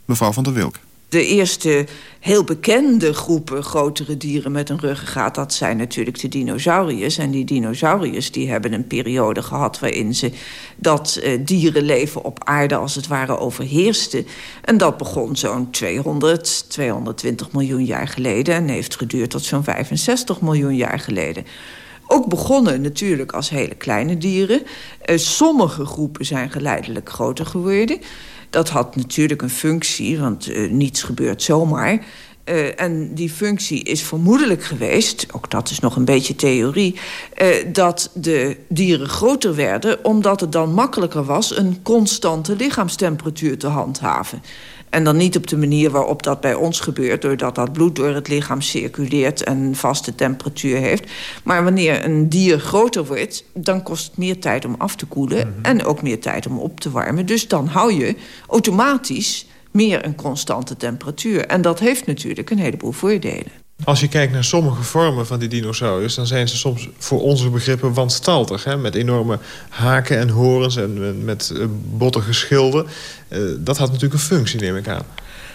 Speaker 4: Mevrouw van der Wilk.
Speaker 6: De eerste heel bekende groepen grotere dieren met een ruggengraat... dat zijn natuurlijk de dinosauriërs. En die dinosauriërs die hebben een periode gehad... waarin ze dat uh, dierenleven op aarde als het ware overheersten. En dat begon zo'n 200, 220 miljoen jaar geleden... en heeft geduurd tot zo'n 65 miljoen jaar geleden. Ook begonnen natuurlijk als hele kleine dieren. Uh, sommige groepen zijn geleidelijk groter geworden... Dat had natuurlijk een functie, want uh, niets gebeurt zomaar. Uh, en die functie is vermoedelijk geweest, ook dat is nog een beetje theorie... Uh, dat de dieren groter werden omdat het dan makkelijker was... een constante lichaamstemperatuur te handhaven. En dan niet op de manier waarop dat bij ons gebeurt... doordat dat bloed door het lichaam circuleert en vaste temperatuur heeft. Maar wanneer een dier groter wordt... dan kost het meer tijd om af te koelen... Mm -hmm. en ook meer tijd om op te warmen. Dus dan hou je automatisch meer een constante temperatuur. En dat heeft natuurlijk een heleboel voordelen.
Speaker 7: Als je kijkt naar sommige vormen van die dinosaurus... dan zijn ze soms voor onze begrippen wanstaltig. Hè? Met enorme haken en horens en met bottige schilden. Uh, dat had natuurlijk een functie, neem ik aan.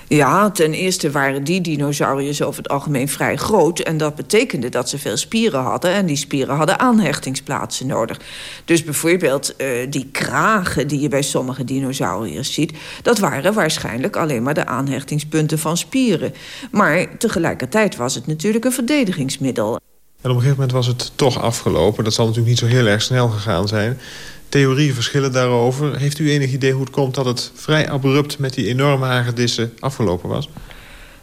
Speaker 6: Ja, ten eerste waren die dinosauriërs over het algemeen vrij groot. En dat betekende dat ze veel spieren hadden. En die spieren hadden aanhechtingsplaatsen nodig. Dus bijvoorbeeld uh, die kragen die je bij sommige dinosauriërs ziet... dat waren waarschijnlijk alleen maar de aanhechtingspunten van spieren. Maar tegelijkertijd was het natuurlijk een verdedigingsmiddel.
Speaker 7: En op een gegeven moment was het toch afgelopen. Dat zal natuurlijk niet zo heel erg snel gegaan zijn theorieën verschillen daarover. Heeft u enig idee hoe het komt dat het vrij abrupt... met die enorme hagedissen afgelopen was?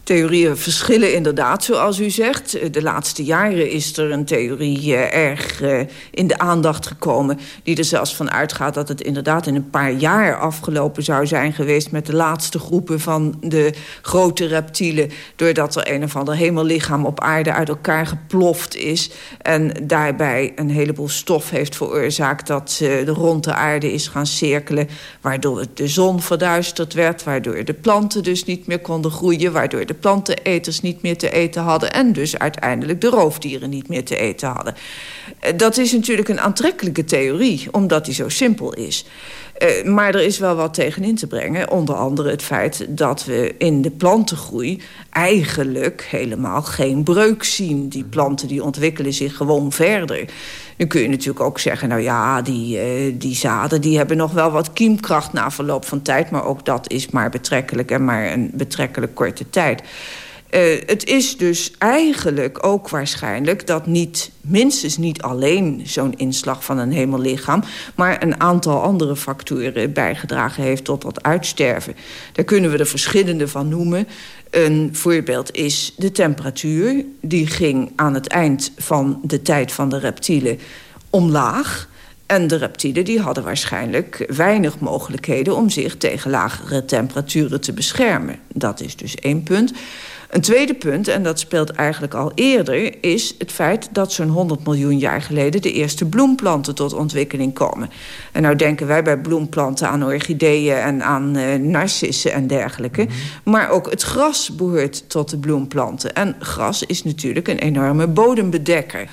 Speaker 6: Theorieën verschillen inderdaad, zoals u zegt. De laatste jaren is er een theorie eh, erg eh, in de aandacht gekomen... die er zelfs van uitgaat dat het inderdaad in een paar jaar afgelopen zou zijn geweest... met de laatste groepen van de grote reptielen... doordat er een of ander hemellichaam op aarde uit elkaar geploft is... en daarbij een heleboel stof heeft veroorzaakt... dat uh, rond de aarde is gaan cirkelen... waardoor de zon verduisterd werd... waardoor de planten dus niet meer konden groeien... waardoor de planteneters niet meer te eten hadden... en dus uiteindelijk de roofdieren niet meer te eten hadden. Eh, dat is natuurlijk een aantrekkelijke theorie, omdat die zo simpel is. Uh, maar er is wel wat tegen in te brengen. Onder andere het feit dat we in de plantengroei eigenlijk helemaal geen breuk zien. Die planten die ontwikkelen zich gewoon verder. Nu kun je natuurlijk ook zeggen, nou ja, die, uh, die zaden... die hebben nog wel wat kiemkracht na verloop van tijd... maar ook dat is maar betrekkelijk en maar een betrekkelijk korte tijd. Uh, het is dus eigenlijk ook waarschijnlijk dat niet, minstens niet alleen zo'n inslag van een hemellichaam, maar een aantal andere factoren bijgedragen heeft tot dat uitsterven. Daar kunnen we er verschillende van noemen. Een voorbeeld is de temperatuur. Die ging aan het eind van de tijd van de reptielen omlaag. En de reptielen die hadden waarschijnlijk weinig mogelijkheden... om zich tegen lagere temperaturen te beschermen. Dat is dus één punt. Een tweede punt, en dat speelt eigenlijk al eerder... is het feit dat zo'n 100 miljoen jaar geleden... de eerste bloemplanten tot ontwikkeling komen. En nou denken wij bij bloemplanten aan orchideeën... en aan uh, narcissen en dergelijke. Maar ook het gras behoort tot de bloemplanten. En gras is natuurlijk een enorme bodembedekker.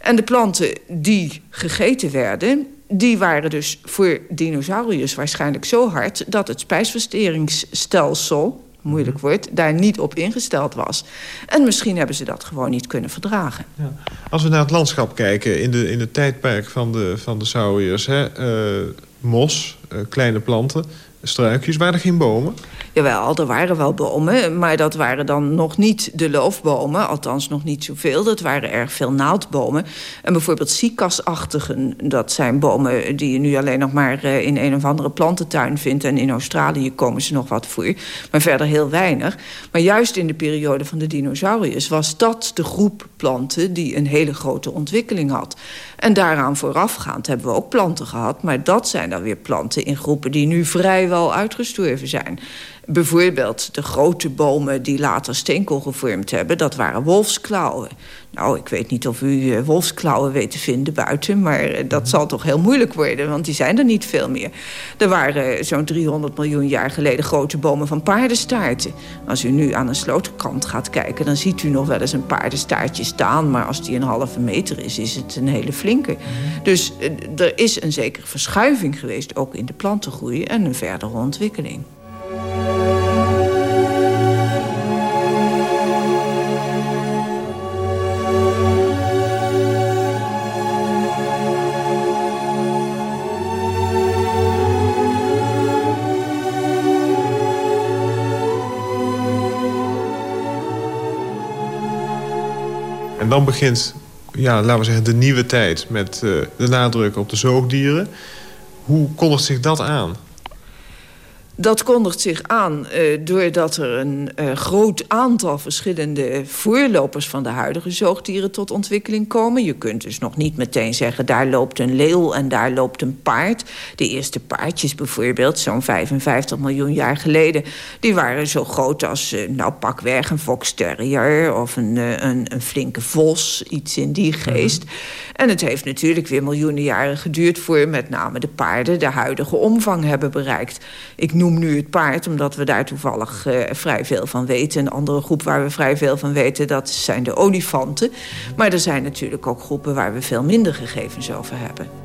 Speaker 6: En de planten die gegeten werden die waren dus voor dinosauriërs waarschijnlijk zo hard... dat het spijsversteringsstelsel moeilijk wordt, daar niet op ingesteld was. En misschien hebben ze dat gewoon niet kunnen verdragen. Ja.
Speaker 7: Als we naar het landschap kijken in, de, in het tijdperk van de, van de. Hè, uh, mos, uh, kleine planten, struikjes, waren er geen bomen?
Speaker 6: Jawel, er waren wel bomen, maar dat waren dan nog niet de loofbomen. Althans nog niet zoveel, dat waren erg veel naaldbomen. En bijvoorbeeld cycasachtigen, dat zijn bomen die je nu alleen nog maar eh, in een of andere plantentuin vindt. En in Australië komen ze nog wat voor, maar verder heel weinig. Maar juist in de periode van de dinosauriërs was dat de groep planten die een hele grote ontwikkeling had. En daaraan voorafgaand hebben we ook planten gehad, maar dat zijn dan weer planten in groepen die nu vrijwel uitgestorven zijn. Bijvoorbeeld de grote bomen die later steenkool gevormd hebben... dat waren wolfsklauwen. Nou, ik weet niet of u uh, wolfsklauwen weet te vinden buiten... maar uh, dat zal toch heel moeilijk worden, want die zijn er niet veel meer. Er waren uh, zo'n 300 miljoen jaar geleden grote bomen van paardenstaarten. Als u nu aan een slotenkant gaat kijken... dan ziet u nog wel eens een paardenstaartje staan... maar als die een halve meter is, is het een hele flinke. Dus er is een zekere verschuiving geweest... ook in de plantengroei en een verdere ontwikkeling.
Speaker 7: Dan begint, ja, laten we zeggen, de nieuwe tijd... met uh, de nadruk op de zoogdieren. Hoe kondigt zich dat aan?
Speaker 6: Dat kondigt zich aan uh, doordat er een uh, groot aantal verschillende voorlopers van de huidige zoogdieren tot ontwikkeling komen. Je kunt dus nog niet meteen zeggen, daar loopt een leeuw en daar loopt een paard. De eerste paardjes bijvoorbeeld, zo'n 55 miljoen jaar geleden, die waren zo groot als, uh, nou pakweg een fox terrier of een, een, een, flinke vos, iets in die geest. Mm -hmm. En het heeft natuurlijk weer miljoenen jaren geduurd voor met name de paarden de huidige omvang hebben bereikt. Ik noem nu het paard, omdat we daar toevallig uh, vrij veel van weten. Een andere groep waar we vrij veel van weten, dat zijn de olifanten. Maar er zijn natuurlijk ook groepen waar we veel minder gegevens over hebben.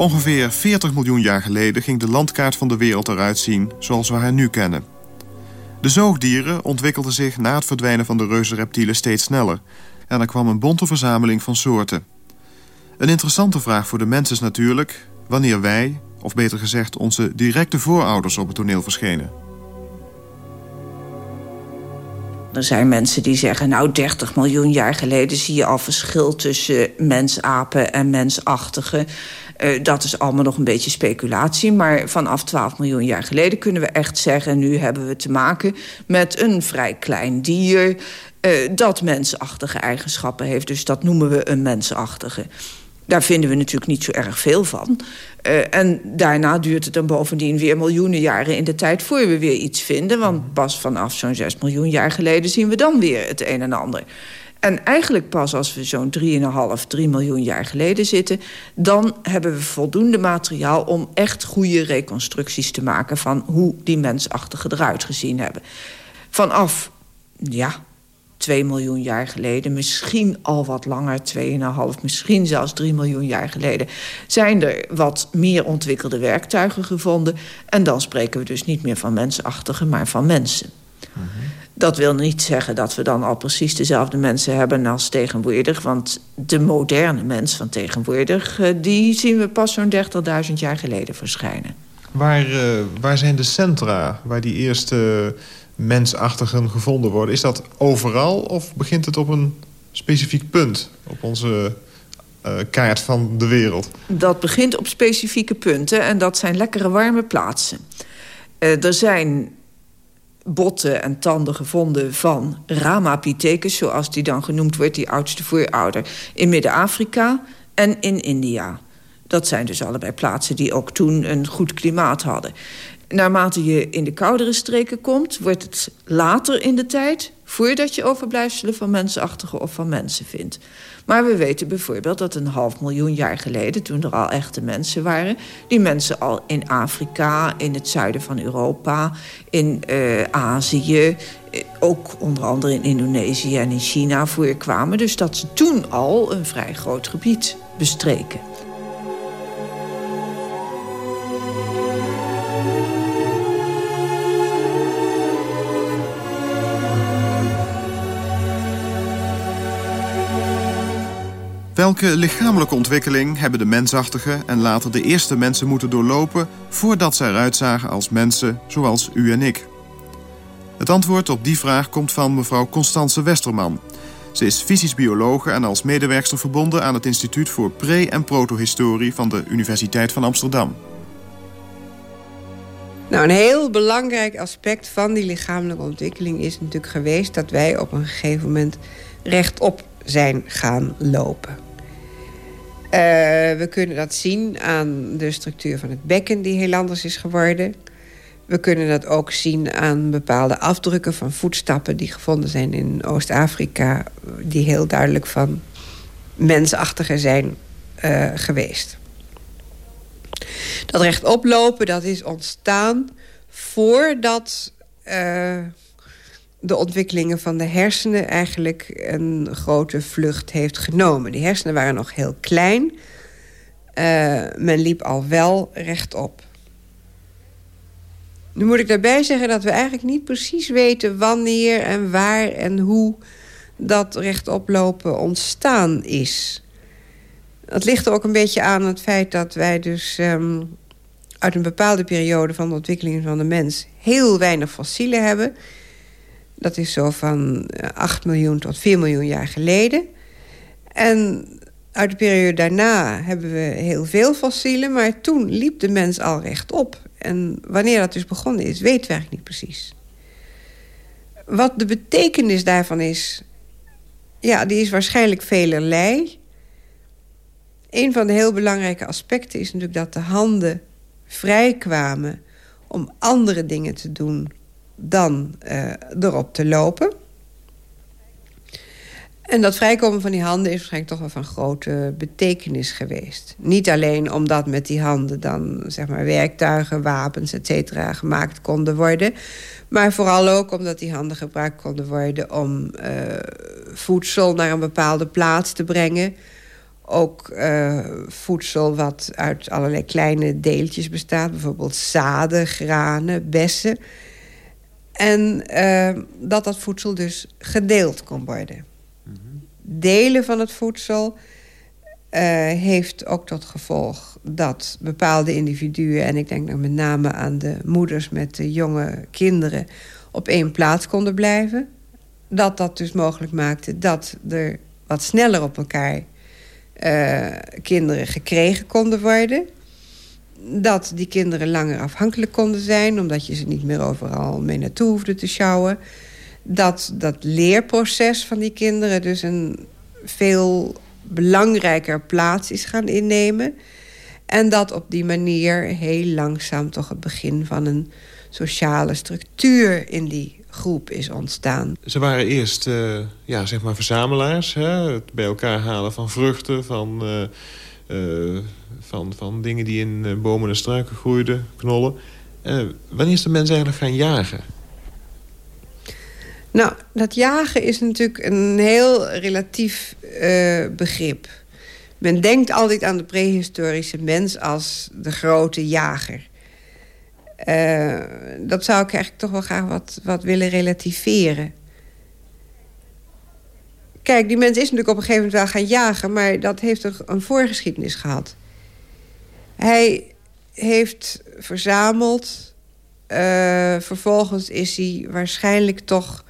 Speaker 4: Ongeveer 40 miljoen jaar geleden ging de landkaart van de wereld eruit zien zoals we haar nu kennen. De zoogdieren ontwikkelden zich na het verdwijnen van de reuzenreptielen steeds sneller... en er kwam een bonte verzameling van soorten. Een interessante vraag voor de mens is natuurlijk... wanneer wij, of beter gezegd onze directe voorouders op het toneel verschenen.
Speaker 6: Er zijn mensen die zeggen, nou 30 miljoen jaar geleden zie je al verschil tussen mensapen en mensachtigen. Uh, dat is allemaal nog een beetje speculatie. Maar vanaf 12 miljoen jaar geleden kunnen we echt zeggen... nu hebben we te maken met een vrij klein dier... Uh, dat mensachtige eigenschappen heeft. Dus dat noemen we een mensachtige. Daar vinden we natuurlijk niet zo erg veel van. Uh, en daarna duurt het dan bovendien weer miljoenen jaren in de tijd... voor we weer iets vinden. Want pas vanaf zo'n 6 miljoen jaar geleden zien we dan weer het een en ander. En eigenlijk pas als we zo'n 3,5, 3 miljoen jaar geleden zitten... dan hebben we voldoende materiaal om echt goede reconstructies te maken... van hoe die mensachtigen eruit gezien hebben. Vanaf, ja, 2 miljoen jaar geleden, misschien al wat langer, 2,5, misschien zelfs 3 miljoen jaar geleden, zijn er wat meer ontwikkelde werktuigen gevonden. En dan spreken we dus niet meer van mensachtigen, maar van mensen. Dat wil niet zeggen dat we dan al precies dezelfde mensen hebben als tegenwoordig. Want de moderne mens van tegenwoordig, eh, die zien we pas zo'n 30.000 jaar geleden verschijnen.
Speaker 7: Waar, uh, waar zijn de centra waar die eerste mensachtigen gevonden worden? Is dat overal of begint het op een specifiek punt op onze uh, kaart van de wereld?
Speaker 6: Dat begint op specifieke punten en dat zijn lekkere warme plaatsen. Uh, er zijn botten en tanden gevonden van Ramapithecus... zoals die dan genoemd wordt, die oudste voorouder... in Midden-Afrika en in India. Dat zijn dus allebei plaatsen die ook toen een goed klimaat hadden naarmate je in de koudere streken komt... wordt het later in de tijd, voordat je overblijfselen van mensachtigen of van mensen vindt. Maar we weten bijvoorbeeld dat een half miljoen jaar geleden... toen er al echte mensen waren... die mensen al in Afrika, in het zuiden van Europa... in uh, Azië, eh, ook onder andere in Indonesië en in China voorkwamen. Dus dat ze toen al een vrij groot gebied bestreken.
Speaker 4: Welke lichamelijke ontwikkeling hebben de mensachtigen en later de eerste mensen moeten doorlopen voordat ze eruit zagen als mensen zoals u en ik? Het antwoord op die vraag komt van mevrouw Constance Westerman. Ze is fysisch biologe en als medewerkster verbonden aan het Instituut voor Pre- en Protohistorie van de Universiteit van Amsterdam.
Speaker 8: Nou, een heel belangrijk aspect van die lichamelijke ontwikkeling is natuurlijk geweest dat wij op een gegeven moment rechtop zijn gaan lopen. Uh, we kunnen dat zien aan de structuur van het bekken die heel anders is geworden. We kunnen dat ook zien aan bepaalde afdrukken van voetstappen... die gevonden zijn in Oost-Afrika... die heel duidelijk van mensachtiger zijn uh, geweest. Dat rechtop lopen dat is ontstaan voordat... Uh, de ontwikkelingen van de hersenen eigenlijk een grote vlucht heeft genomen. Die hersenen waren nog heel klein. Uh, men liep al wel rechtop. Nu moet ik daarbij zeggen dat we eigenlijk niet precies weten... wanneer en waar en hoe dat rechtoplopen ontstaan is. Dat ligt er ook een beetje aan het feit dat wij dus... Um, uit een bepaalde periode van de ontwikkeling van de mens... heel weinig fossielen hebben... Dat is zo van 8 eh, miljoen tot 4 miljoen jaar geleden. En uit de periode daarna hebben we heel veel fossielen... maar toen liep de mens al rechtop. En wanneer dat dus begonnen is, weten we eigenlijk niet precies. Wat de betekenis daarvan is... ja, die is waarschijnlijk velerlei. Een van de heel belangrijke aspecten is natuurlijk dat de handen vrijkwamen... om andere dingen te doen dan uh, erop te lopen. En dat vrijkomen van die handen is waarschijnlijk toch wel van grote betekenis geweest. Niet alleen omdat met die handen dan zeg maar, werktuigen, wapens, et cetera, gemaakt konden worden. Maar vooral ook omdat die handen gebruikt konden worden om uh, voedsel naar een bepaalde plaats te brengen. Ook uh, voedsel wat uit allerlei kleine deeltjes bestaat. Bijvoorbeeld zaden, granen, bessen. En uh, dat dat voedsel dus gedeeld kon worden. Mm -hmm. Delen van het voedsel uh, heeft ook tot gevolg dat bepaalde individuen... en ik denk dan met name aan de moeders met de jonge kinderen... op één plaats konden blijven. dat dat dus mogelijk maakte dat er wat sneller op elkaar uh, kinderen gekregen konden worden. Dat die kinderen langer afhankelijk konden zijn... omdat je ze niet meer overal mee naartoe hoefde te sjouwen. Dat dat leerproces van die kinderen dus een veel belangrijker plaats is gaan innemen. En dat op die manier heel langzaam toch het begin van een sociale structuur in die groep is ontstaan.
Speaker 7: Ze waren eerst uh, ja, zeg maar verzamelaars. Hè? Het bij elkaar halen van vruchten, van, uh, uh, van, van dingen die in bomen en struiken groeiden, knollen. wanneer is de mens eigenlijk gaan jagen?
Speaker 8: Nou, dat jagen is natuurlijk een heel relatief begrip. Men denkt altijd aan de prehistorische mens als de grote jager. Dat zou ik eigenlijk toch wel graag wat, wat willen relativeren. Kijk, die mens is natuurlijk op een gegeven moment wel gaan jagen... maar dat heeft een, een voorgeschiedenis gehad. Hij heeft verzameld. Uh, vervolgens is hij waarschijnlijk toch...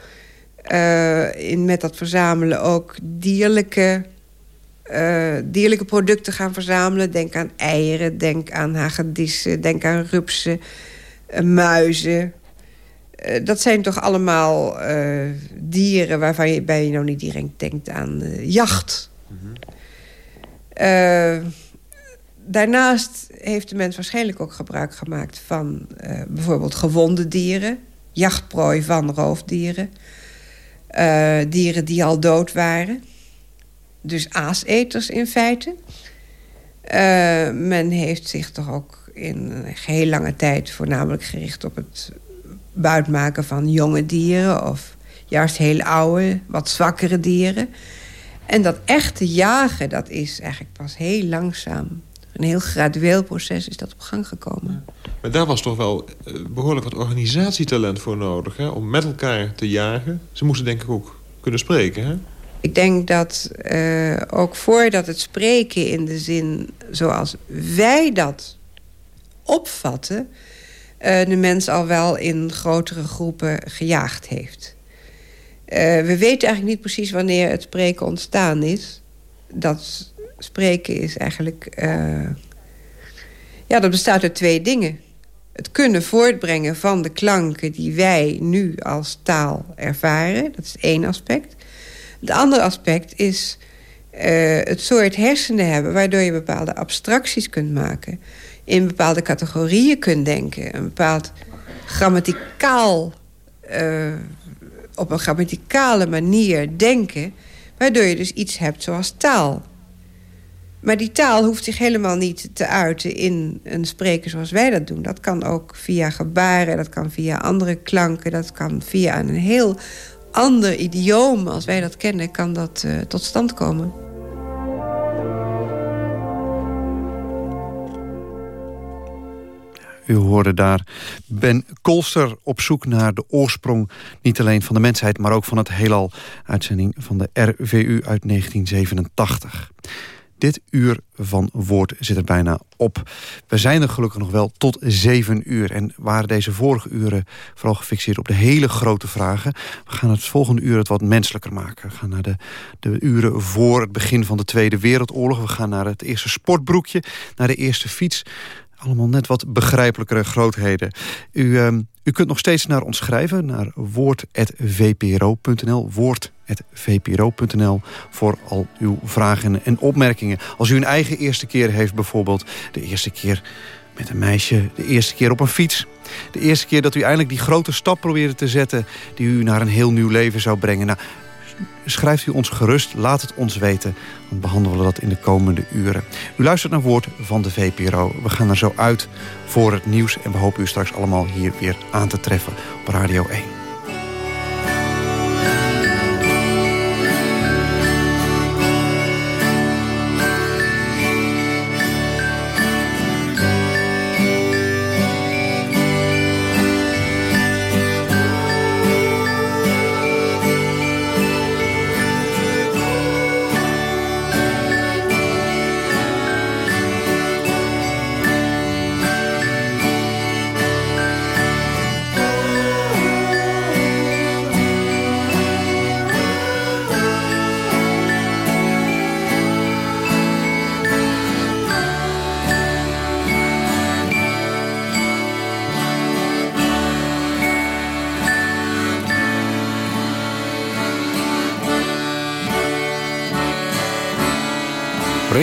Speaker 8: Uh, in, met dat verzamelen ook dierlijke, dierlijke producten gaan verzamelen. Denk aan eieren, denk aan hagedissen, denk aan rupsen eh, muizen. Uh, dat zijn toch allemaal uh, dieren waarvan je, bij je nou niet direct denkt aan uh, jacht. Mm -hmm. daarnaast heeft de mens waarschijnlijk ook gebruik gemaakt van bijvoorbeeld gewonde dieren. Jachtprooi van roofdieren. dieren die al dood waren. Dus aaseters in feite. men heeft zich toch ook in een heel lange tijd voornamelijk gericht op het buitmaken van jonge dieren... of juist heel oude, wat zwakkere dieren. En dat echte jagen, dat is eigenlijk pas heel langzaam. Een heel gradueel proces is dat op gang gekomen.
Speaker 7: Maar daar was toch wel eh, behoorlijk wat organisatietalent voor nodig... Hè? om met elkaar te jagen. Ze moesten denk ik ook kunnen spreken, hè?
Speaker 8: Ik denk dat uh, ook voordat het spreken in de zin zoals wij dat opvatten... Uh, de mens al wel in grotere groepen gejaagd heeft. Uh, we weten eigenlijk niet precies wanneer het spreken ontstaan is. Dat spreken is eigenlijk... Uh, ja, dat bestaat uit twee dingen. Het kunnen voortbrengen van de klanken die wij nu als taal ervaren. Dat is één aspect. Het andere aspect is het soort hersenen hebben... waardoor je bepaalde abstracties kunt maken in bepaalde categorieën kunt denken. Een bepaald grammaticaal, uh, op een grammaticale manier denken... waardoor je dus iets hebt zoals taal. Maar die taal hoeft zich helemaal niet te uiten in een spreken zoals wij dat doen. Dat kan ook via gebaren, dat kan via andere klanken... dat kan via een heel ander idioom als wij dat kennen... kan dat uh, tot stand komen.
Speaker 3: U hoorde daar Ben Kolster op zoek naar de oorsprong... niet alleen van de mensheid, maar ook van het heelal. Uitzending van de RVU uit 1987. Dit uur van Woord zit er bijna op. We zijn er gelukkig nog wel tot zeven uur. En waren deze vorige uren vooral gefixeerd op de hele grote vragen. We gaan het volgende uur het wat menselijker maken. We gaan naar de, de uren voor het begin van de Tweede Wereldoorlog. We gaan naar het eerste sportbroekje, naar de eerste fiets allemaal net wat begrijpelijkere grootheden. U, uh, u kunt nog steeds naar ons schrijven, naar woord.vpro.nl. Woord.vpro.nl voor al uw vragen en opmerkingen. Als u een eigen eerste keer heeft bijvoorbeeld... de eerste keer met een meisje, de eerste keer op een fiets... de eerste keer dat u eindelijk die grote stap probeerde te zetten... die u naar een heel nieuw leven zou brengen... Nou, schrijft u ons gerust, laat het ons weten. Dan behandelen we dat in de komende uren. U luistert naar Woord van de VPRO. We gaan er zo uit voor het nieuws... en we hopen u straks allemaal hier weer aan te treffen op Radio 1.